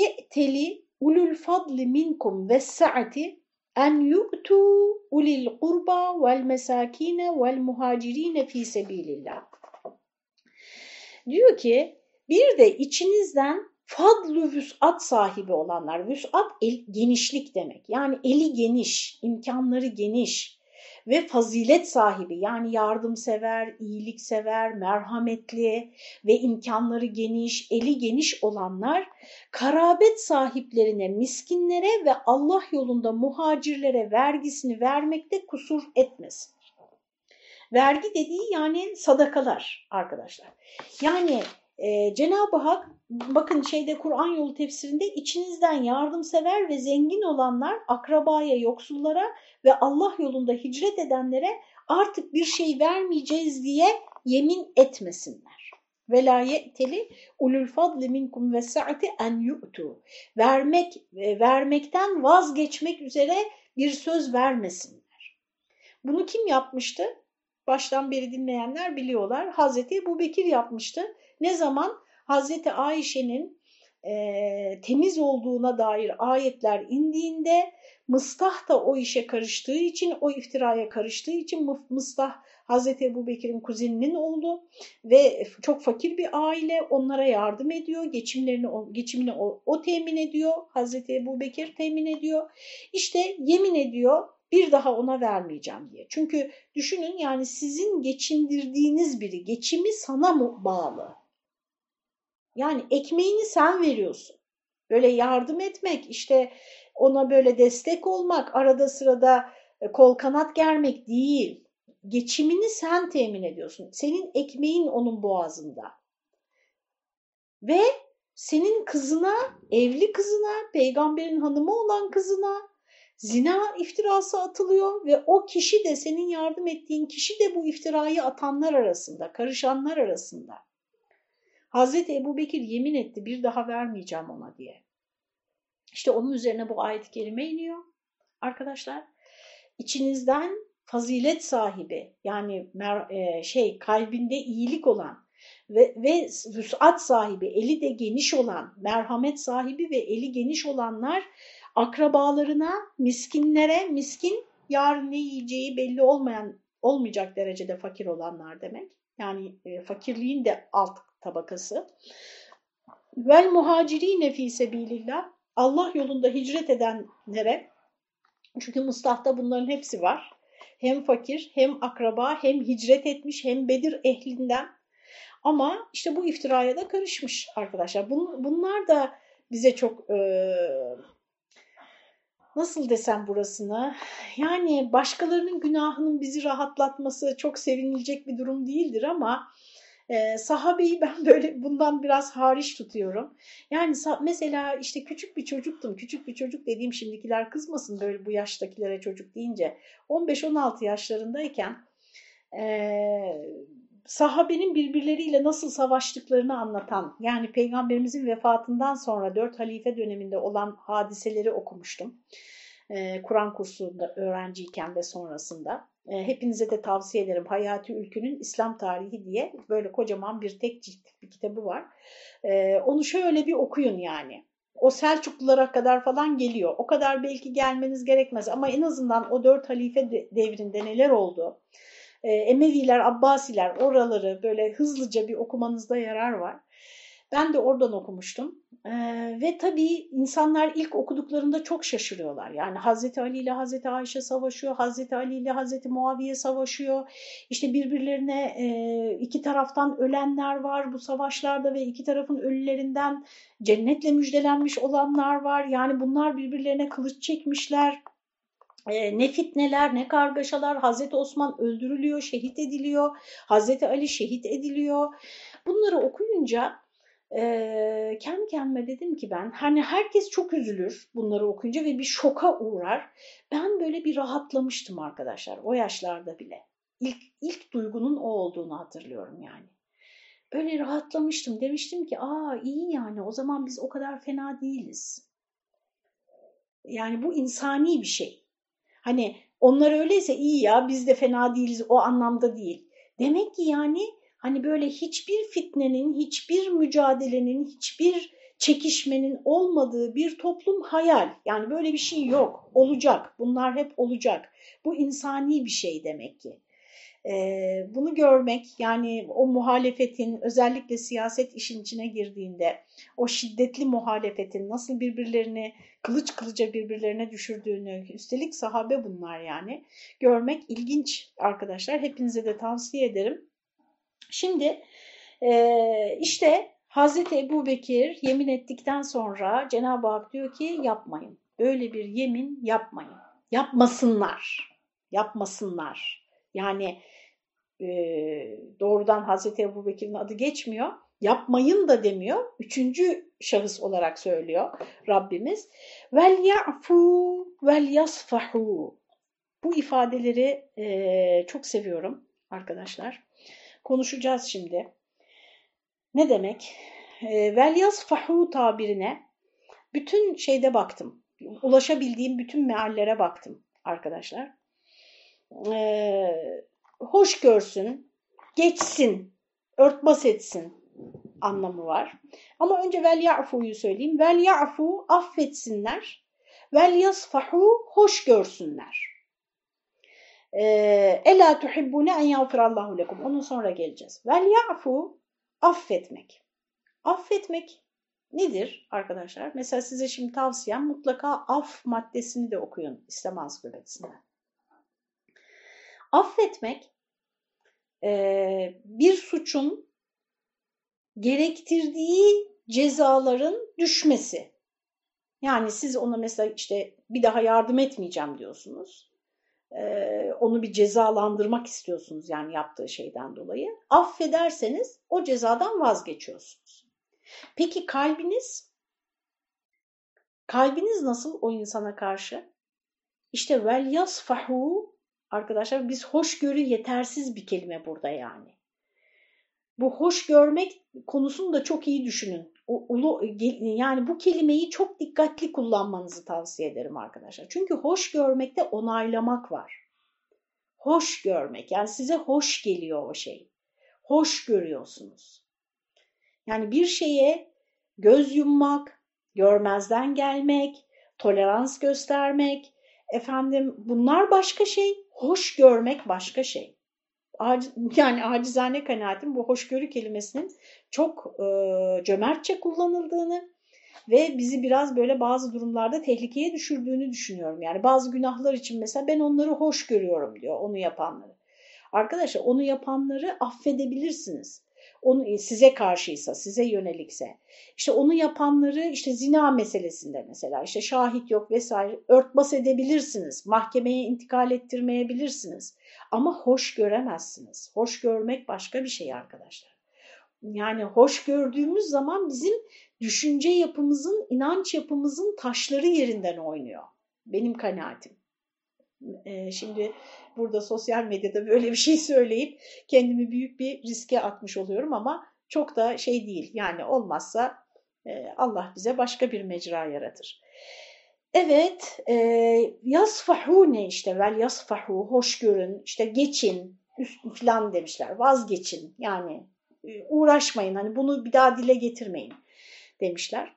ulul fadli minkum ve sa'ati en yu'tu ulil kurba vel mesakine vel muhacirine fi sebilillah. Diyor ki bir de içinizden fadlu vüsat sahibi olanlar, vüsat el, genişlik demek. Yani eli geniş, imkanları geniş ve fazilet sahibi yani yardımsever, iyiliksever, merhametli ve imkanları geniş, eli geniş olanlar karabet sahiplerine, miskinlere ve Allah yolunda muhacirlere vergisini vermekte kusur etmesin. Vergi dediği yani sadakalar arkadaşlar. Yani e, Cenab-ı Hak bakın şeyde Kur'an yolu tefsirinde içinizden yardımsever ve zengin olanlar akrabaya, yoksullara ve Allah yolunda hicret edenlere artık bir şey vermeyeceğiz diye yemin etmesinler. Velayeteli ulul fadli minkum ve sa'ati en yu'tu. Vermek, e, vermekten vazgeçmek üzere bir söz vermesinler. Bunu kim yapmıştı? Baştan beri dinleyenler biliyorlar. Hazreti Ebu Bekir yapmıştı. Ne zaman? Hazreti Ayşe'nin e, temiz olduğuna dair ayetler indiğinde Mıstah da o işe karıştığı için, o iftiraya karıştığı için Mıstah Hazreti Ebu Bekir'in kuzeninin oğlu ve çok fakir bir aile onlara yardım ediyor. Geçimlerini, geçimini o, o temin ediyor. Hazreti Ebu Bekir temin ediyor. İşte yemin ediyor bir daha ona vermeyeceğim diye. Çünkü düşünün yani sizin geçindirdiğiniz biri geçimi sana mı bağlı? Yani ekmeğini sen veriyorsun. Böyle yardım etmek işte ona böyle destek olmak arada sırada e, kol kanat germek değil. Geçimini sen temin ediyorsun. Senin ekmeğin onun boğazında. Ve senin kızına, evli kızına, peygamberin hanımı olan kızına zina iftirası atılıyor ve o kişi de senin yardım ettiğin kişi de bu iftirayı atanlar arasında, karışanlar arasında. Hazreti Ebu Bekir yemin etti bir daha vermeyeceğim ona diye. İşte onun üzerine bu ayet-i kerime iniyor arkadaşlar. İçinizden fazilet sahibi yani e, şey kalbinde iyilik olan ve, ve vüsat sahibi, eli de geniş olan, merhamet sahibi ve eli geniş olanlar akrabalarına, miskinlere, miskin yarın ne yiyeceği belli olmayan, olmayacak derecede fakir olanlar demek. Yani e, fakirliğin de alt tabakası. Vel muhacirine fi sebilillah Allah yolunda hicret edenlere çünkü Mustah'ta bunların hepsi var. Hem fakir, hem akraba, hem hicret etmiş, hem Bedir ehlinden. Ama işte bu iftiraya da karışmış arkadaşlar. Bunlar da bize çok e, nasıl desem burasını yani başkalarının günahının bizi rahatlatması çok sevinilecek bir durum değildir ama e, sahabeyi ben böyle bundan biraz hariç tutuyorum. Yani mesela işte küçük bir çocuktum. Küçük bir çocuk dediğim şimdikiler kızmasın böyle bu yaştakilere çocuk deyince. 15-16 yaşlarındayken e, sahabenin birbirleriyle nasıl savaştıklarını anlatan yani peygamberimizin vefatından sonra dört halife döneminde olan hadiseleri okumuştum. Ee, Kur'an kursunda öğrenciyken ve sonrasında. Ee, hepinize de tavsiye ederim. Hayati Ülkü'nün İslam Tarihi diye böyle kocaman bir tek cilt bir kitabı var. Ee, onu şöyle bir okuyun yani. O Selçuklulara kadar falan geliyor. O kadar belki gelmeniz gerekmez ama en azından o dört halife devrinde neler oldu? E, Emeviler, Abbasiler oraları böyle hızlıca bir okumanızda yarar var. Ben de oradan okumuştum. Ee, ve tabii insanlar ilk okuduklarında çok şaşırıyorlar. Yani Hazreti Ali ile Hazreti Ayşe savaşıyor, Hazreti Ali ile Hazreti Muaviye savaşıyor. İşte birbirlerine e, iki taraftan ölenler var bu savaşlarda ve iki tarafın ölülerinden cennetle müjdelenmiş olanlar var. Yani bunlar birbirlerine kılıç çekmişler. E, ne fitneler, ne kargaşalar. Hazreti Osman öldürülüyor, şehit ediliyor. Hazreti Ali şehit ediliyor. Bunları okuyunca e, kendi kendime dedim ki ben hani herkes çok üzülür bunları okuyunca ve bir şoka uğrar. Ben böyle bir rahatlamıştım arkadaşlar o yaşlarda bile. İlk, ilk duygunun o olduğunu hatırlıyorum yani. Öyle rahatlamıştım. Demiştim ki aa iyi yani o zaman biz o kadar fena değiliz. Yani bu insani bir şey. Hani onlar öyleyse iyi ya biz de fena değiliz o anlamda değil. Demek ki yani Hani böyle hiçbir fitnenin, hiçbir mücadelenin, hiçbir çekişmenin olmadığı bir toplum hayal. Yani böyle bir şey yok. Olacak. Bunlar hep olacak. Bu insani bir şey demek ki. Bunu görmek yani o muhalefetin özellikle siyaset işin içine girdiğinde o şiddetli muhalefetin nasıl birbirlerini kılıç kılıca birbirlerine düşürdüğünü üstelik sahabe bunlar yani görmek ilginç arkadaşlar. Hepinize de tavsiye ederim. Şimdi işte Hazreti Ebu Bekir yemin ettikten sonra Cenab-ı Hak diyor ki yapmayın. Böyle bir yemin yapmayın. Yapmasınlar. Yapmasınlar. Yani e, doğrudan Hazreti Ebu Bekir'in adı geçmiyor. Yapmayın da demiyor. Üçüncü şahıs olarak söylüyor Rabbimiz. Vel ya'fu vel yasfahu. Bu ifadeleri e, çok seviyorum arkadaşlar konuşacağız şimdi. Ne demek? E, Velyas fahu tabirine bütün şeyde baktım. Ulaşabildiğim bütün meallere baktım arkadaşlar. E, hoş görsün, geçsin, örtbas etsin anlamı var. Ama önce vel ya'fu'yu söyleyeyim. Vel ya'fu affetsinler. Vel yasfahu hoş görsünler. Ee, Ela tuhibbune en yağfirallahu lekum. Onun sonra geleceğiz. Vel ya'fu affetmek. Affetmek nedir arkadaşlar? Mesela size şimdi tavsiyem mutlaka af maddesini de okuyun İslam Ansiklopedisinden. Affetmek e, bir suçun gerektirdiği cezaların düşmesi. Yani siz ona mesela işte bir daha yardım etmeyeceğim diyorsunuz onu bir cezalandırmak istiyorsunuz yani yaptığı şeyden dolayı. Affederseniz o cezadan vazgeçiyorsunuz. Peki kalbiniz? Kalbiniz nasıl o insana karşı? İşte vel yasfahu arkadaşlar biz hoşgörü yetersiz bir kelime burada yani. Bu hoş görmek konusunu da çok iyi düşünün. Ulu, yani bu kelimeyi çok dikkatli kullanmanızı tavsiye ederim arkadaşlar. Çünkü hoş görmekte onaylamak var. Hoş görmek yani size hoş geliyor o şey. Hoş görüyorsunuz. Yani bir şeye göz yummak, görmezden gelmek, tolerans göstermek, efendim bunlar başka şey, hoş görmek başka şey yani acizane kanaatim bu hoşgörü kelimesinin çok e, cömertçe kullanıldığını ve bizi biraz böyle bazı durumlarda tehlikeye düşürdüğünü düşünüyorum. Yani bazı günahlar için mesela ben onları hoş görüyorum diyor onu yapanları. Arkadaşlar onu yapanları affedebilirsiniz. Onu size karşıysa, size yönelikse. İşte onu yapanları işte zina meselesinde mesela işte şahit yok vesaire örtbas edebilirsiniz. Mahkemeye intikal ettirmeyebilirsiniz. Ama hoş göremezsiniz. Hoş görmek başka bir şey arkadaşlar. Yani hoş gördüğümüz zaman bizim düşünce yapımızın, inanç yapımızın taşları yerinden oynuyor. Benim kanaatim. Ee, şimdi burada sosyal medyada böyle bir şey söyleyip kendimi büyük bir riske atmış oluyorum ama çok da şey değil. Yani olmazsa e, Allah bize başka bir mecra yaratır. Evet, e, yasfahu ne işte vel yasfahu, hoş görün, işte geçin üst falan demişler, vazgeçin yani e, uğraşmayın hani bunu bir daha dile getirmeyin demişler.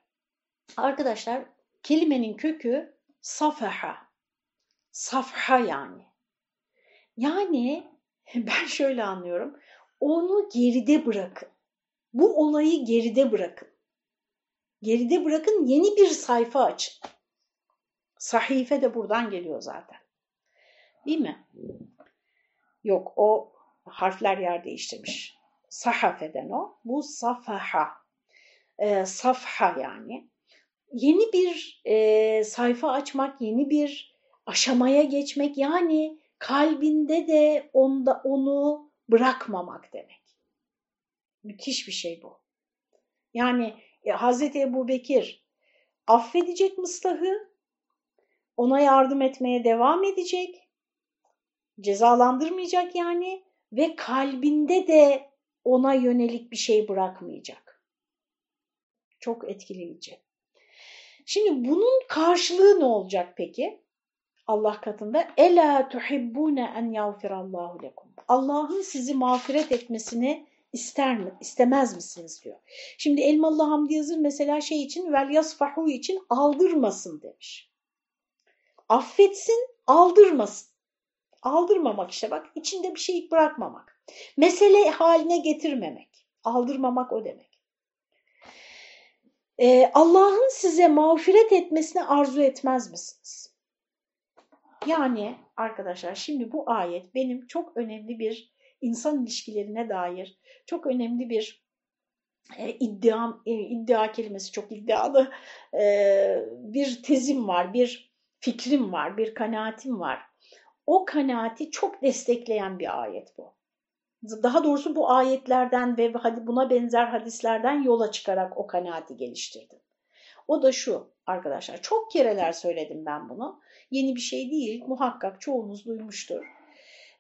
Arkadaşlar kelimenin kökü safaha, safha yani. Yani Ben şöyle anlıyorum. Onu geride bırakın. Bu olayı geride bırakın. Geride bırakın yeni bir sayfa açın. Sahife de buradan geliyor zaten. Değil mi? Yok o harfler yer değiştirmiş. Sahafeden o. Bu safaha. E, safha yani. Yeni bir e, sayfa açmak, yeni bir aşamaya geçmek yani kalbinde de onda onu bırakmamak demek. Müthiş bir şey bu. Yani e, Hazreti Ebu Bekir affedecek Mıslah'ı, ona yardım etmeye devam edecek, cezalandırmayacak yani ve kalbinde de ona yönelik bir şey bırakmayacak. Çok etkileyici. Şimdi bunun karşılığı ne olacak peki? Allah katında ela tuhibbune en yağfirallahu lekum. Allah'ın sizi mağfiret etmesini ister mi, istemez misiniz diyor. Şimdi Elmalı Hamdi Yazır mesela şey için vel yasfahu için aldırmasın demiş. Affetsin, aldırmasın. Aldırmamak işte bak içinde bir şey bırakmamak. Mesele haline getirmemek. Aldırmamak o demek. Ee, Allah'ın size mağfiret etmesini arzu etmez misiniz? Yani arkadaşlar şimdi bu ayet benim çok önemli bir insan ilişkilerine dair çok önemli bir e, iddia, e, iddia kelimesi çok iddialı e, bir tezim var, bir fikrim var, bir kanaatim var. O kanaati çok destekleyen bir ayet bu. Daha doğrusu bu ayetlerden ve buna benzer hadislerden yola çıkarak o kanaati geliştirdim. O da şu arkadaşlar, çok kereler söyledim ben bunu. Yeni bir şey değil, muhakkak çoğunuz duymuştur.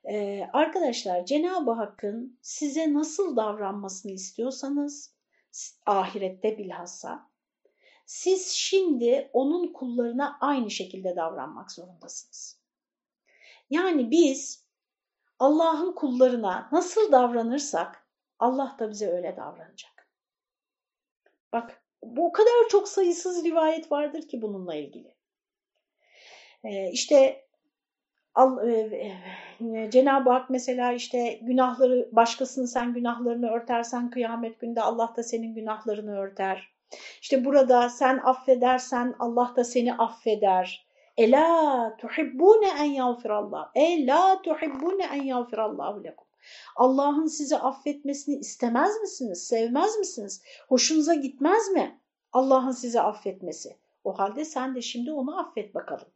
Ee, arkadaşlar Cenab-ı Hakk'ın size nasıl davranmasını istiyorsanız ahirette bilhassa siz şimdi onun kullarına aynı şekilde davranmak zorundasınız. Yani biz Allah'ın kullarına nasıl davranırsak Allah da bize öyle davranacak. Bak bu o kadar çok sayısız rivayet vardır ki bununla ilgili. Ee, işte e, e, Cenab-ı Hak mesela işte günahları başkasının sen günahlarını örtersen kıyamet günde Allah da senin günahlarını örter. İşte burada sen affedersen Allah da seni affeder. Ela tuhibbune en yağfirallah. E la tuhibbune en yağfirallahu lekum. Allah'ın sizi affetmesini istemez misiniz? Sevmez misiniz? Hoşunuza gitmez mi Allah'ın sizi affetmesi? O halde sen de şimdi onu affet bakalım.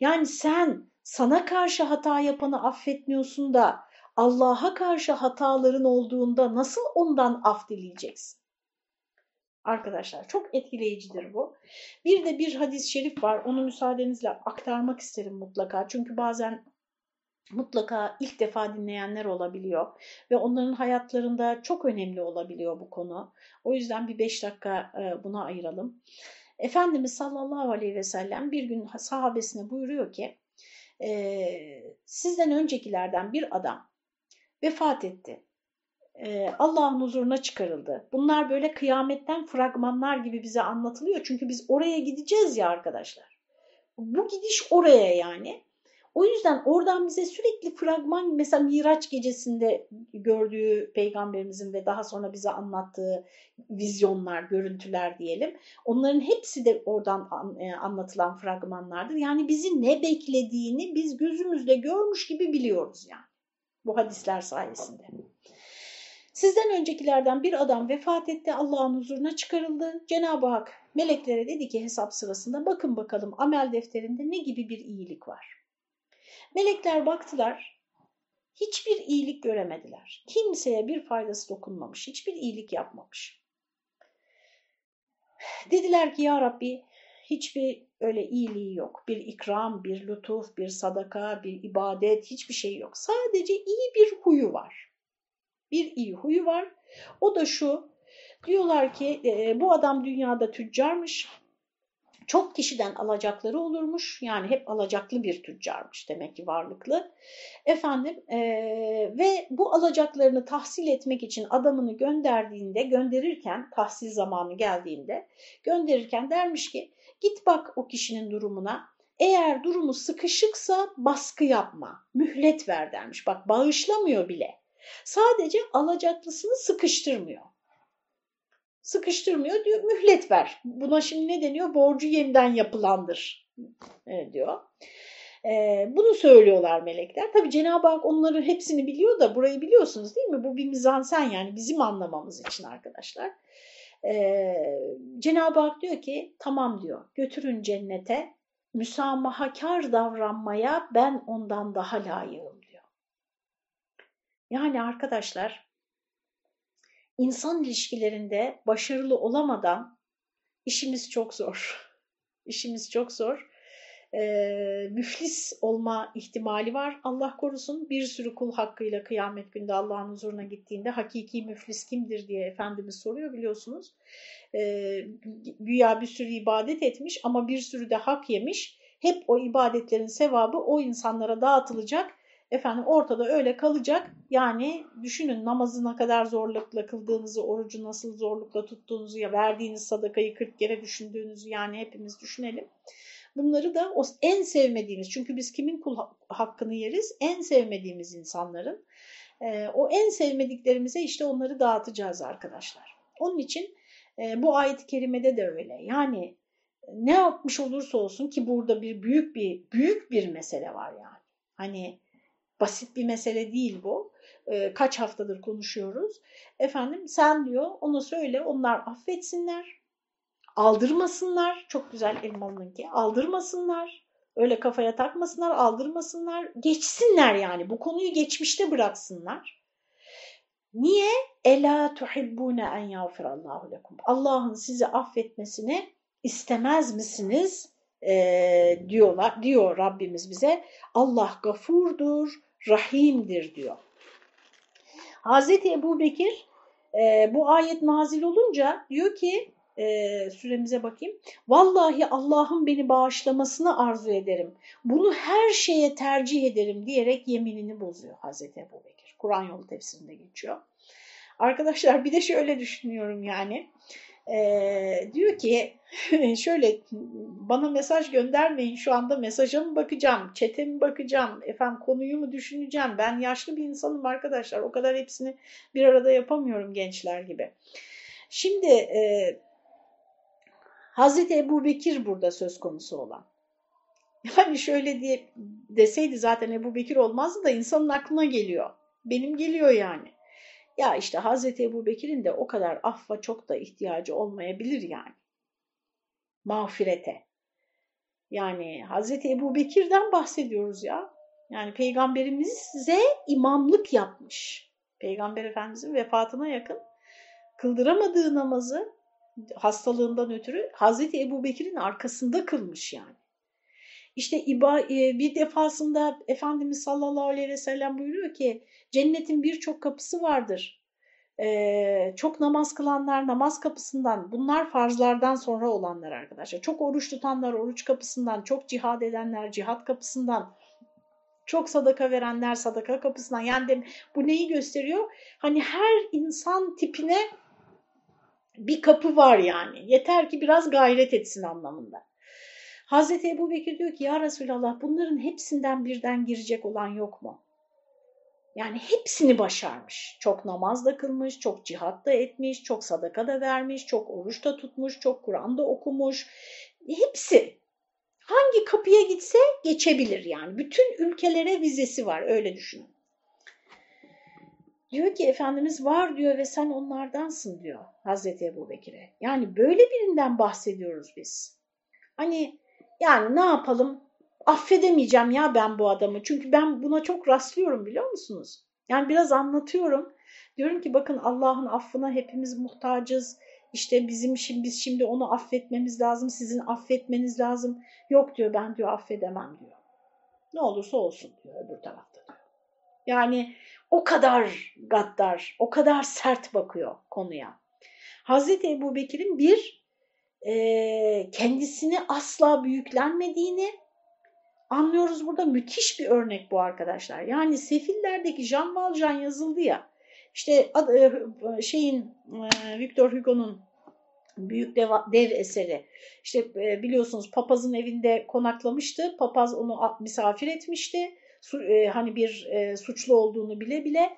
Yani sen sana karşı hata yapanı affetmiyorsun da Allah'a karşı hataların olduğunda nasıl ondan af dileyeceksin? Arkadaşlar çok etkileyicidir bu. Bir de bir hadis-i şerif var. Onu müsaadenizle aktarmak isterim mutlaka. Çünkü bazen mutlaka ilk defa dinleyenler olabiliyor ve onların hayatlarında çok önemli olabiliyor bu konu. O yüzden bir beş dakika e, buna ayıralım. Efendimiz sallallahu aleyhi ve sellem bir gün sahabesine buyuruyor ki e, sizden öncekilerden bir adam vefat etti. E, Allah'ın huzuruna çıkarıldı. Bunlar böyle kıyametten fragmanlar gibi bize anlatılıyor. Çünkü biz oraya gideceğiz ya arkadaşlar. Bu gidiş oraya yani. O yüzden oradan bize sürekli fragman mesela Miraç gecesinde gördüğü peygamberimizin ve daha sonra bize anlattığı vizyonlar, görüntüler diyelim. Onların hepsi de oradan e, anlatılan fragmanlardır. Yani bizi ne beklediğini biz gözümüzle görmüş gibi biliyoruz yani bu hadisler sayesinde. Sizden öncekilerden bir adam vefat etti, Allah'ın huzuruna çıkarıldı. Cenab-ı Hak meleklere dedi ki hesap sırasında bakın bakalım amel defterinde ne gibi bir iyilik var. Melekler baktılar, hiçbir iyilik göremediler. Kimseye bir faydası dokunmamış, hiçbir iyilik yapmamış. Dediler ki ya Rabbi hiçbir öyle iyiliği yok. Bir ikram, bir lütuf, bir sadaka, bir ibadet hiçbir şey yok. Sadece iyi bir huyu var. Bir iyi huyu var. O da şu, diyorlar ki e, bu adam dünyada tüccarmış çok kişiden alacakları olurmuş. Yani hep alacaklı bir tüccarmış demek ki varlıklı. Efendim e, ve bu alacaklarını tahsil etmek için adamını gönderdiğinde, gönderirken tahsil zamanı geldiğinde gönderirken dermiş ki git bak o kişinin durumuna. Eğer durumu sıkışıksa baskı yapma, mühlet ver dermiş. Bak bağışlamıyor bile. Sadece alacaklısını sıkıştırmıyor. Sıkıştırmıyor diyor mühlet ver. Buna şimdi ne deniyor? Borcu yeniden yapılandır e, diyor. E, bunu söylüyorlar melekler. Tabi Cenab-ı Hak onların hepsini biliyor da burayı biliyorsunuz değil mi? Bu bir mizansen yani bizim anlamamız için arkadaşlar. E, Cenab-ı Hak diyor ki tamam diyor götürün cennete müsamahakar davranmaya ben ondan daha layığım diyor. Yani arkadaşlar insan ilişkilerinde başarılı olamadan işimiz çok zor. İşimiz çok zor. Ee, müflis olma ihtimali var. Allah korusun bir sürü kul hakkıyla kıyamet günde Allah'ın huzuruna gittiğinde hakiki müflis kimdir diye Efendimiz soruyor biliyorsunuz. Ee, güya bir sürü ibadet etmiş ama bir sürü de hak yemiş. Hep o ibadetlerin sevabı o insanlara dağıtılacak efendim ortada öyle kalacak. Yani düşünün namazı ne kadar zorlukla kıldığınızı, orucu nasıl zorlukla tuttuğunuzu ya verdiğiniz sadakayı 40 kere düşündüğünüzü yani hepimiz düşünelim. Bunları da o en sevmediğimiz çünkü biz kimin kul hakkını yeriz? En sevmediğimiz insanların. E, o en sevmediklerimize işte onları dağıtacağız arkadaşlar. Onun için e, bu ayet-i kerimede de öyle. Yani ne yapmış olursa olsun ki burada bir büyük bir büyük bir mesele var yani. Hani Basit bir mesele değil bu. E, kaç haftadır konuşuyoruz. Efendim sen diyor onu söyle onlar affetsinler. Aldırmasınlar. Çok güzel Elmalı'nınki. Aldırmasınlar. Öyle kafaya takmasınlar, aldırmasınlar. Geçsinler yani. Bu konuyu geçmişte bıraksınlar. Niye? Ela tuhibbune en yağfirallahu lekum. Allah'ın sizi affetmesini istemez misiniz? E, diyorlar, diyor Rabbimiz bize. Allah gafurdur, rahimdir diyor. Hazreti Ebu Bekir e, bu ayet nazil olunca diyor ki e, süremize bakayım. Vallahi Allah'ın beni bağışlamasını arzu ederim. Bunu her şeye tercih ederim diyerek yeminini bozuyor Hazreti Ebu Bekir. Kur'an yolu tefsirinde geçiyor. Arkadaşlar bir de şöyle düşünüyorum yani. E, diyor ki şöyle bana mesaj göndermeyin şu anda mesaja mı bakacağım, çete mi bakacağım, efendim konuyu mu düşüneceğim. Ben yaşlı bir insanım arkadaşlar o kadar hepsini bir arada yapamıyorum gençler gibi. Şimdi e, Hazreti Ebu Bekir burada söz konusu olan. Yani şöyle diye deseydi zaten Ebu Bekir olmazdı da insanın aklına geliyor. Benim geliyor yani. Ya işte Hazreti Ebu Bekir'in de o kadar affa çok da ihtiyacı olmayabilir yani. Mağfirete. Yani Hazreti Ebu Bekir'den bahsediyoruz ya. Yani peygamberimize imamlık yapmış. Peygamber Efendimiz'in vefatına yakın kıldıramadığı namazı hastalığından ötürü Hazreti Ebu Bekir'in arkasında kılmış yani. İşte e, bir defasında Efendimiz sallallahu aleyhi ve sellem buyuruyor ki cennetin birçok kapısı vardır. Ee, çok namaz kılanlar namaz kapısından bunlar farzlardan sonra olanlar arkadaşlar. Çok oruç tutanlar oruç kapısından, çok cihad edenler cihat kapısından, çok sadaka verenler sadaka kapısından. Yani de, bu neyi gösteriyor? Hani her insan tipine bir kapı var yani. Yeter ki biraz gayret etsin anlamında. Hazreti Ebu Bekir diyor ki ya Resulallah bunların hepsinden birden girecek olan yok mu? Yani hepsini başarmış. Çok namaz da kılmış, çok cihat da etmiş, çok sadaka da vermiş, çok oruç da tutmuş, çok Kur'an da okumuş. Hepsi. Hangi kapıya gitse geçebilir yani. Bütün ülkelere vizesi var öyle düşünün. Diyor ki Efendimiz var diyor ve sen onlardansın diyor Hazreti Ebu Bekir'e. Yani böyle birinden bahsediyoruz biz. Hani yani ne yapalım? Affedemeyeceğim ya ben bu adamı. Çünkü ben buna çok rastlıyorum biliyor musunuz? Yani biraz anlatıyorum. Diyorum ki bakın Allah'ın affına hepimiz muhtacız. İşte bizim şimdi biz şimdi onu affetmemiz lazım. Sizin affetmeniz lazım. Yok diyor ben diyor affedemem diyor. Ne olursa olsun diyor öbür tarafta diyor. Yani o kadar gaddar, o kadar sert bakıyor konuya. Hazreti Ebu Bekir'in bir e, kendisini asla büyüklenmediğini anlıyoruz burada. Müthiş bir örnek bu arkadaşlar. Yani Sefillerdeki Jean Valjean yazıldı ya. İşte şeyin Victor Hugo'nun büyük dev, dev eseri. İşte biliyorsunuz papazın evinde konaklamıştı. Papaz onu misafir etmişti. Hani bir suçlu olduğunu bile bile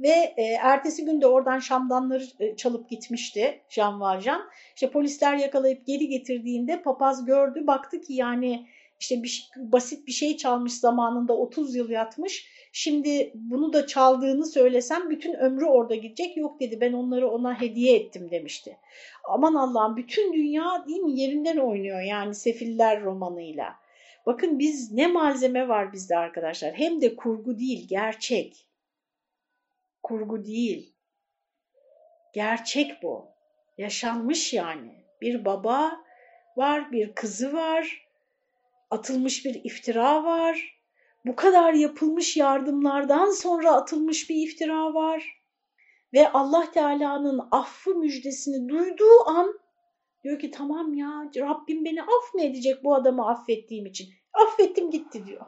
ve e, ertesi gün de oradan şamdanları e, çalıp gitmişti Jean Valjean. İşte polisler yakalayıp geri getirdiğinde papaz gördü baktı ki yani işte bir, basit bir şey çalmış zamanında 30 yıl yatmış. Şimdi bunu da çaldığını söylesem bütün ömrü orada gidecek. Yok dedi ben onları ona hediye ettim demişti. Aman Allah'ım bütün dünya değil mi yerinden oynuyor yani Sefiller romanıyla. Bakın biz ne malzeme var bizde arkadaşlar. Hem de kurgu değil gerçek. Kurgu değil. Gerçek bu. Yaşanmış yani. Bir baba var, bir kızı var, atılmış bir iftira var. Bu kadar yapılmış yardımlardan sonra atılmış bir iftira var. Ve Allah Teala'nın affı müjdesini duyduğu an diyor ki tamam ya Rabbim beni edecek bu adamı affettiğim için? Affettim gitti diyor.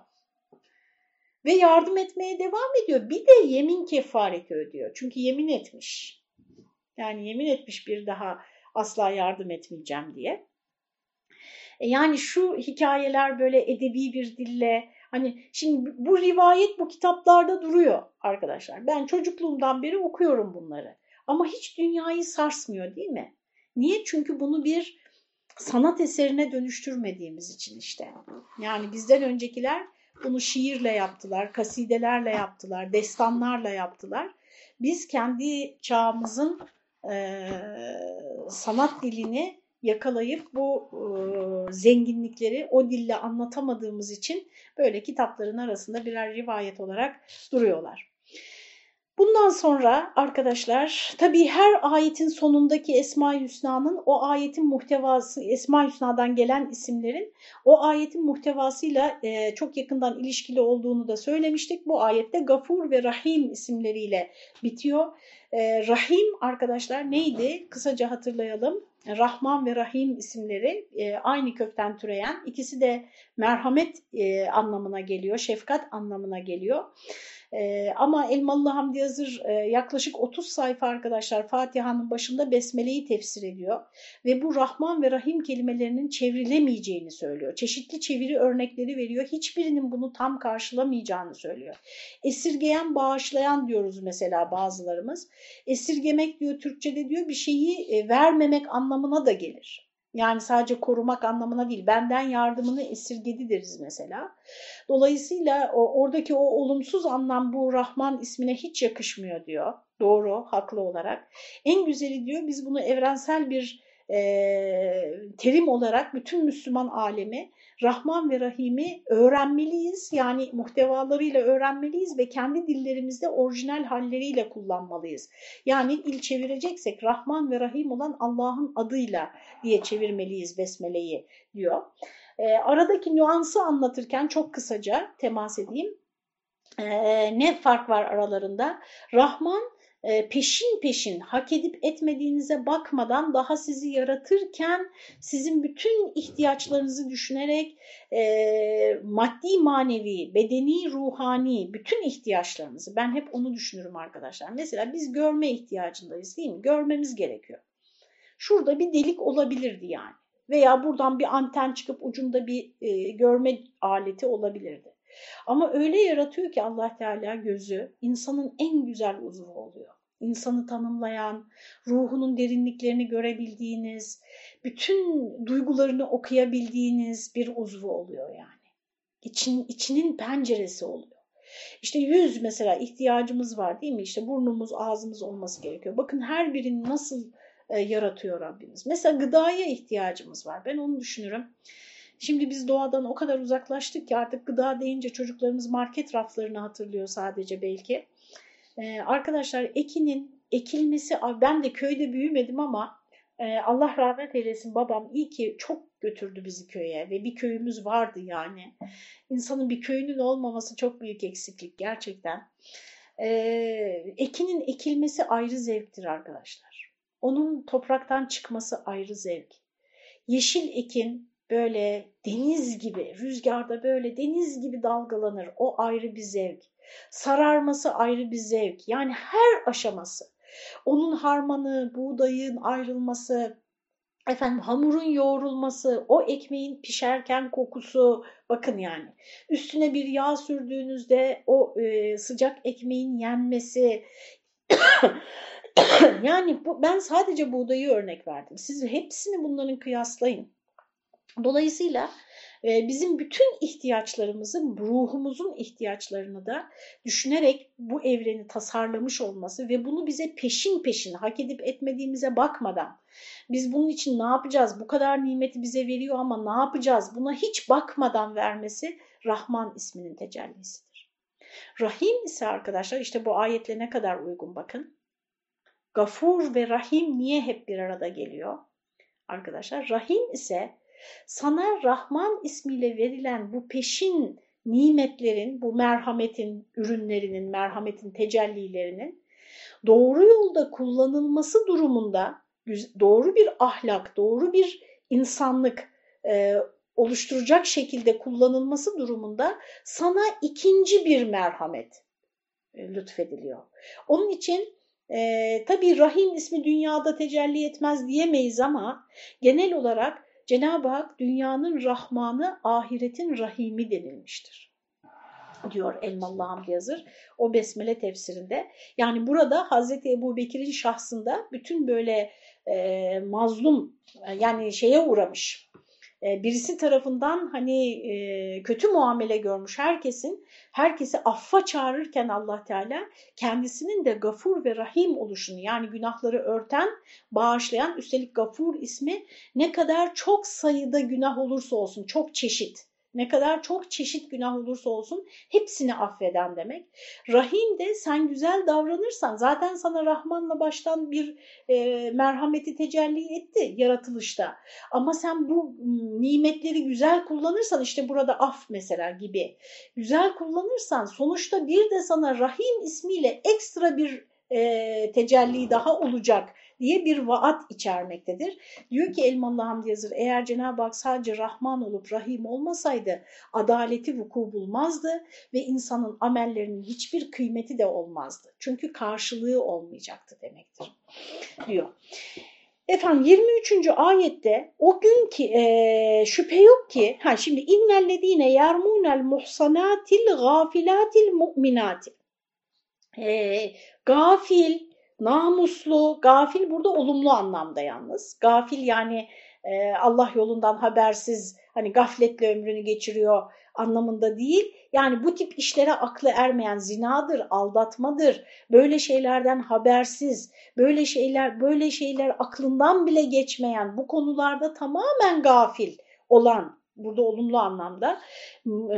Ve yardım etmeye devam ediyor. Bir de yemin kefareti ödüyor. Çünkü yemin etmiş. Yani yemin etmiş bir daha asla yardım etmeyeceğim diye. E yani şu hikayeler böyle edebi bir dille hani şimdi bu rivayet bu kitaplarda duruyor arkadaşlar. Ben çocukluğumdan beri okuyorum bunları. Ama hiç dünyayı sarsmıyor değil mi? Niye? Çünkü bunu bir sanat eserine dönüştürmediğimiz için işte. Yani bizden öncekiler bunu şiirle yaptılar, kasidelerle yaptılar, destanlarla yaptılar. Biz kendi çağımızın e, sanat dilini yakalayıp bu e, zenginlikleri o dille anlatamadığımız için böyle kitapların arasında birer rivayet olarak duruyorlar. Bundan sonra arkadaşlar tabii her ayetin sonundaki Esma-i Hüsna'nın o ayetin muhtevası, Esma-i Hüsna'dan gelen isimlerin o ayetin muhtevasıyla e, çok yakından ilişkili olduğunu da söylemiştik. Bu ayette Gafur ve Rahim isimleriyle bitiyor. E, Rahim arkadaşlar neydi? Kısaca hatırlayalım. Rahman ve Rahim isimleri e, aynı kökten türeyen, ikisi de merhamet e, anlamına geliyor, şefkat anlamına geliyor. Ee, ama Elmalı Hamdi Yazır e, yaklaşık 30 sayfa arkadaşlar Fatiha'nın başında Besmele'yi tefsir ediyor. Ve bu Rahman ve Rahim kelimelerinin çevrilemeyeceğini söylüyor. Çeşitli çeviri örnekleri veriyor. Hiçbirinin bunu tam karşılamayacağını söylüyor. Esirgeyen, bağışlayan diyoruz mesela bazılarımız. Esirgemek diyor Türkçe'de diyor bir şeyi e, vermemek anlamına da gelir. Yani sadece korumak anlamına değil, benden yardımını esirgedi deriz mesela. Dolayısıyla oradaki o olumsuz anlam bu Rahman ismine hiç yakışmıyor diyor. Doğru, haklı olarak. En güzeli diyor biz bunu evrensel bir e, terim olarak bütün Müslüman alemi Rahman ve Rahim'i öğrenmeliyiz. Yani muhtevalarıyla öğrenmeliyiz ve kendi dillerimizde orijinal halleriyle kullanmalıyız. Yani il çevireceksek Rahman ve Rahim olan Allah'ın adıyla diye çevirmeliyiz Besmele'yi diyor. E, aradaki nüansı anlatırken çok kısaca temas edeyim. E, ne fark var aralarında? Rahman peşin peşin hak edip etmediğinize bakmadan daha sizi yaratırken sizin bütün ihtiyaçlarınızı düşünerek e, maddi manevi, bedeni, ruhani bütün ihtiyaçlarınızı ben hep onu düşünürüm arkadaşlar. Mesela biz görme ihtiyacındayız değil mi? Görmemiz gerekiyor. Şurada bir delik olabilirdi yani veya buradan bir anten çıkıp ucunda bir e, görme aleti olabilirdi. Ama öyle yaratıyor ki Allah Teala gözü insanın en güzel uzvu oluyor. İnsanı tanımlayan, ruhunun derinliklerini görebildiğiniz, bütün duygularını okuyabildiğiniz bir uzvu oluyor yani. İçin, içinin penceresi oluyor. İşte yüz mesela ihtiyacımız var değil mi? İşte burnumuz, ağzımız olması gerekiyor. Bakın her birinin nasıl e, yaratıyor Rabbimiz. Mesela gıdaya ihtiyacımız var. Ben onu düşünürüm. Şimdi biz doğadan o kadar uzaklaştık ki artık gıda deyince çocuklarımız market raflarını hatırlıyor sadece belki. Ee, arkadaşlar ekinin ekilmesi, ben de köyde büyümedim ama e, Allah rahmet eylesin babam iyi ki çok götürdü bizi köye ve bir köyümüz vardı yani. İnsanın bir köyünün olmaması çok büyük eksiklik gerçekten. Ee, ekinin ekilmesi ayrı zevktir arkadaşlar. Onun topraktan çıkması ayrı zevk. Yeşil ekin böyle deniz gibi, rüzgarda böyle deniz gibi dalgalanır. O ayrı bir zevk. Sararması ayrı bir zevk. Yani her aşaması. Onun harmanı, buğdayın ayrılması, efendim hamurun yoğrulması, o ekmeğin pişerken kokusu, bakın yani üstüne bir yağ sürdüğünüzde o e, sıcak ekmeğin yenmesi, yani bu, ben sadece buğdayı örnek verdim. Siz hepsini bunların kıyaslayın. Dolayısıyla bizim bütün ihtiyaçlarımızı, ruhumuzun ihtiyaçlarını da düşünerek bu evreni tasarlamış olması ve bunu bize peşin peşin hak edip etmediğimize bakmadan biz bunun için ne yapacağız, bu kadar nimeti bize veriyor ama ne yapacağız buna hiç bakmadan vermesi Rahman isminin tecellisidir. Rahim ise arkadaşlar işte bu ayetle ne kadar uygun bakın. Gafur ve Rahim niye hep bir arada geliyor? Arkadaşlar Rahim ise sana Rahman ismiyle verilen bu peşin nimetlerin, bu merhametin ürünlerinin, merhametin tecellilerinin doğru yolda kullanılması durumunda doğru bir ahlak, doğru bir insanlık e, oluşturacak şekilde kullanılması durumunda sana ikinci bir merhamet e, lütfediliyor. Onun için e, tabii Rahim ismi dünyada tecelli etmez diyemeyiz ama genel olarak Cenab-ı Hak dünyanın Rahmanı, ahiretin Rahimi denilmiştir diyor Elmalı Hamdi Yazır o Besmele tefsirinde. Yani burada Hazreti Ebu Bekir'in şahsında bütün böyle e, mazlum yani şeye uğramış birisi tarafından hani e, kötü muamele görmüş herkesin herkesi affa çağırırken Allah Teala kendisinin de gafur ve rahim oluşunu yani günahları örten, bağışlayan üstelik gafur ismi ne kadar çok sayıda günah olursa olsun çok çeşit ne kadar çok çeşit günah olursa olsun hepsini affeden demek. Rahim de sen güzel davranırsan zaten sana Rahman'la baştan bir e, merhameti tecelli etti yaratılışta. Ama sen bu nimetleri güzel kullanırsan işte burada af mesela gibi güzel kullanırsan sonuçta bir de sana Rahim ismiyle ekstra bir e, tecelli daha olacak diye bir vaat içermektedir. Diyor ki Elmalı Hamdi Yazır eğer Cenab-ı Hak sadece Rahman olup Rahim olmasaydı adaleti vuku bulmazdı ve insanın amellerinin hiçbir kıymeti de olmazdı. Çünkü karşılığı olmayacaktı demektir diyor. Efendim 23. ayette o gün ki e, şüphe yok ki ha şimdi innellezine yermunel muhsanatil gafilatil mu'minatil e, gafil namuslu, gafil burada olumlu anlamda yalnız. Gafil yani e, Allah yolundan habersiz hani gafletle ömrünü geçiriyor anlamında değil. Yani bu tip işlere aklı ermeyen zinadır, aldatmadır, böyle şeylerden habersiz, böyle şeyler böyle şeyler aklından bile geçmeyen bu konularda tamamen gafil olan burada olumlu anlamda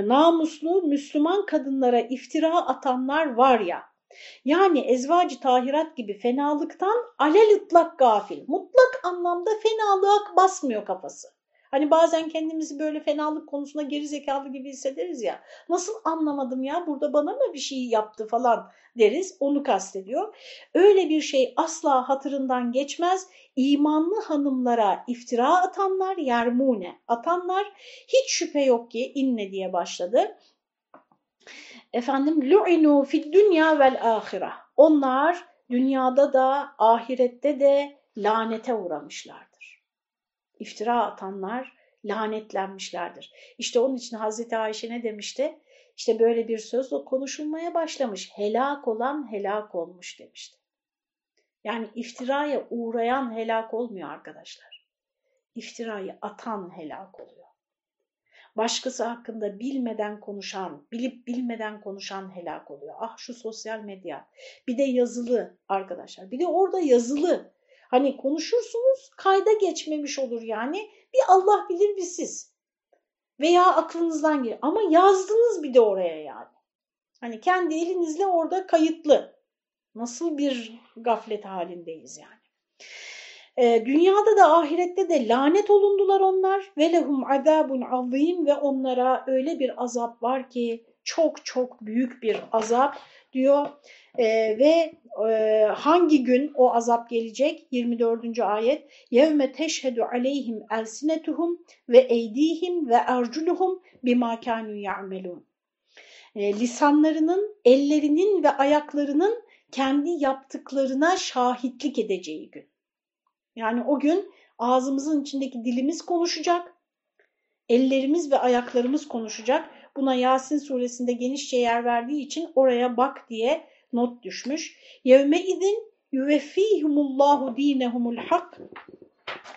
namuslu Müslüman kadınlara iftira atanlar var ya yani ezvacı tahirat gibi fenalıktan alel ıtlak gafil. Mutlak anlamda fenalığa basmıyor kafası. Hani bazen kendimizi böyle fenalık konusunda geri zekalı gibi hissederiz ya. Nasıl anlamadım ya burada bana mı bir şey yaptı falan deriz. Onu kastediyor. Öyle bir şey asla hatırından geçmez. İmanlı hanımlara iftira atanlar yermune atanlar hiç şüphe yok ki inne diye başladı efendim lu'inu fid dünya vel ahire. Onlar dünyada da ahirette de lanete uğramışlardır. İftira atanlar lanetlenmişlerdir. İşte onun için Hazreti Ayşe ne demişti? İşte böyle bir söz konuşulmaya başlamış. Helak olan helak olmuş demişti. Yani iftiraya uğrayan helak olmuyor arkadaşlar. İftirayı atan helak oluyor başkası hakkında bilmeden konuşan, bilip bilmeden konuşan helak oluyor. Ah şu sosyal medya. Bir de yazılı arkadaşlar. Bir de orada yazılı. Hani konuşursunuz kayda geçmemiş olur yani. Bir Allah bilir bir siz. Veya aklınızdan gelir. Ama yazdınız bir de oraya yani. Hani kendi elinizle orada kayıtlı. Nasıl bir gaflet halindeyiz yani. E, dünyada da ahirette de lanet olundular onlar. Ve lehum azabun azim ve onlara öyle bir azap var ki çok çok büyük bir azap diyor. E, ve e, hangi gün o azap gelecek? 24. ayet. Yevme teşhedü aleyhim elsinetuhum ve eydihim ve erculuhum bima kanu ya'melun e, lisanlarının ellerinin ve ayaklarının kendi yaptıklarına şahitlik edeceği gün Yani o gün ağzımızın içindeki dilimiz konuşacak, ellerimiz ve ayaklarımız konuşacak. Buna Yasin suresinde genişçe yer verdiği için oraya bak diye not düşmüş. Yevme idin yüveffihumullahu dinehumul hak.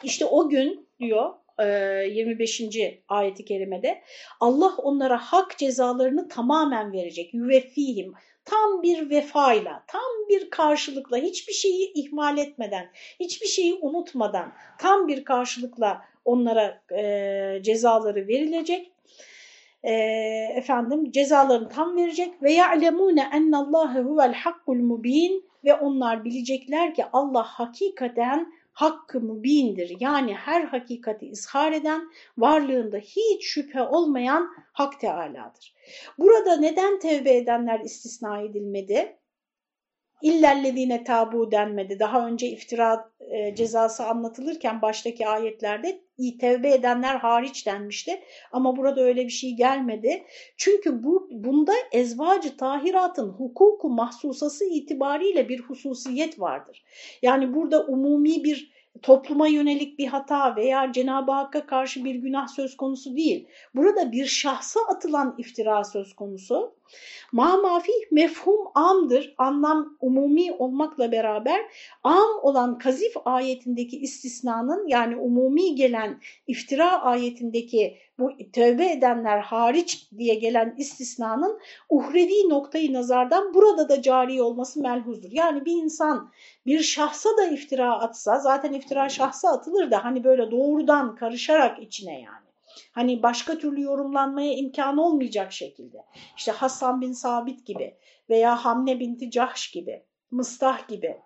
İşte o gün diyor 25. ayeti kerimede Allah onlara hak cezalarını tamamen verecek. Yüveffihim tam bir vefayla, tam bir karşılıkla, hiçbir şeyi ihmal etmeden, hiçbir şeyi unutmadan tam bir karşılıkla onlara e, cezaları verilecek. E, efendim cezalarını tam verecek ve ya'lemune ennallâhe huvel hakkul mubin ve onlar bilecekler ki Allah hakikaten hakkı mübindir. Yani her hakikati izhar eden, varlığında hiç şüphe olmayan Hak Teala'dır. Burada neden tevbe edenler istisna edilmedi? İllellezine tabu denmedi. Daha önce iftira e, cezası anlatılırken baştaki ayetlerde tevbe edenler hariç denmişti. Ama burada öyle bir şey gelmedi. Çünkü bu bunda ezvacı tahiratın hukuku mahsusası itibariyle bir hususiyet vardır. Yani burada umumi bir topluma yönelik bir hata veya Cenab-ı Hakk'a karşı bir günah söz konusu değil. Burada bir şahsa atılan iftira söz konusu. Ma mafih mefhum amdır. Anlam umumi olmakla beraber am olan kazif ayetindeki istisnanın yani umumi gelen iftira ayetindeki bu tövbe edenler hariç diye gelen istisnanın uhrevi noktayı nazardan burada da cari olması melhuzdur. Yani bir insan bir şahsa da iftira atsa zaten iftira şahsa atılır da hani böyle doğrudan karışarak içine yani. Hani başka türlü yorumlanmaya imkan olmayacak şekilde. İşte Hasan bin Sabit gibi veya Hamne binti Cahş gibi, Mıstah gibi.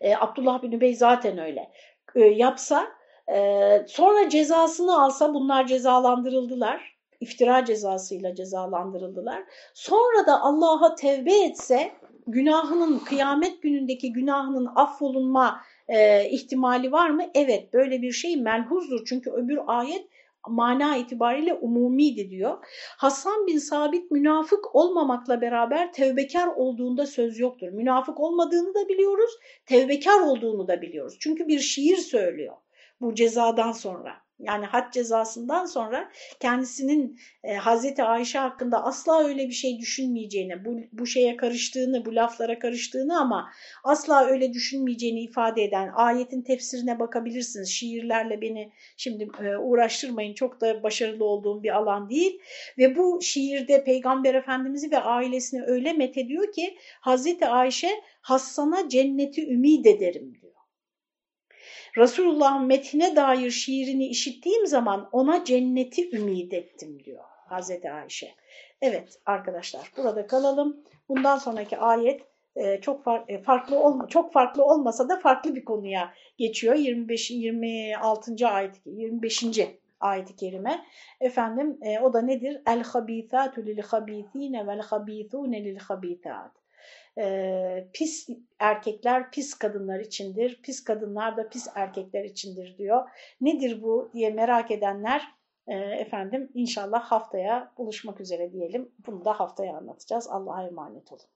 E, Abdullah bin Übey zaten öyle. E, yapsa e, sonra cezasını alsa bunlar cezalandırıldılar. İftira cezasıyla cezalandırıldılar. Sonra da Allah'a tevbe etse günahının kıyamet günündeki günahının affolunma e, ihtimali var mı? Evet böyle bir şey melhuzdur. Çünkü öbür ayet mana itibariyle umumiydi diyor. Hasan bin Sabit münafık olmamakla beraber tevbekar olduğunda söz yoktur. Münafık olmadığını da biliyoruz, tevbekar olduğunu da biliyoruz. Çünkü bir şiir söylüyor bu cezadan sonra. Yani had cezasından sonra kendisinin e, Hazreti Ayşe hakkında asla öyle bir şey düşünmeyeceğini, bu, bu şeye karıştığını, bu laflara karıştığını ama asla öyle düşünmeyeceğini ifade eden ayetin tefsirine bakabilirsiniz. Şiirlerle beni şimdi e, uğraştırmayın çok da başarılı olduğum bir alan değil. Ve bu şiirde Peygamber Efendimiz'i ve ailesini öyle methediyor ki Hazreti Ayşe Hassan'a cenneti ümid ederim diyor. Resulullah'ın metine dair şiirini işittiğim zaman ona cenneti ümit ettim diyor Hazreti Ayşe. Evet arkadaşlar burada kalalım. Bundan sonraki ayet e, çok e, farklı çok farklı olmasa da farklı bir konuya geçiyor. 25 26. ayet 25. ayet-i kerime. Efendim e, o da nedir? El habithatu lil habithine vel habithune lil habithat e, pis erkekler pis kadınlar içindir, pis kadınlar da pis erkekler içindir diyor. Nedir bu diye merak edenler e, efendim inşallah haftaya buluşmak üzere diyelim. Bunu da haftaya anlatacağız. Allah'a emanet olun.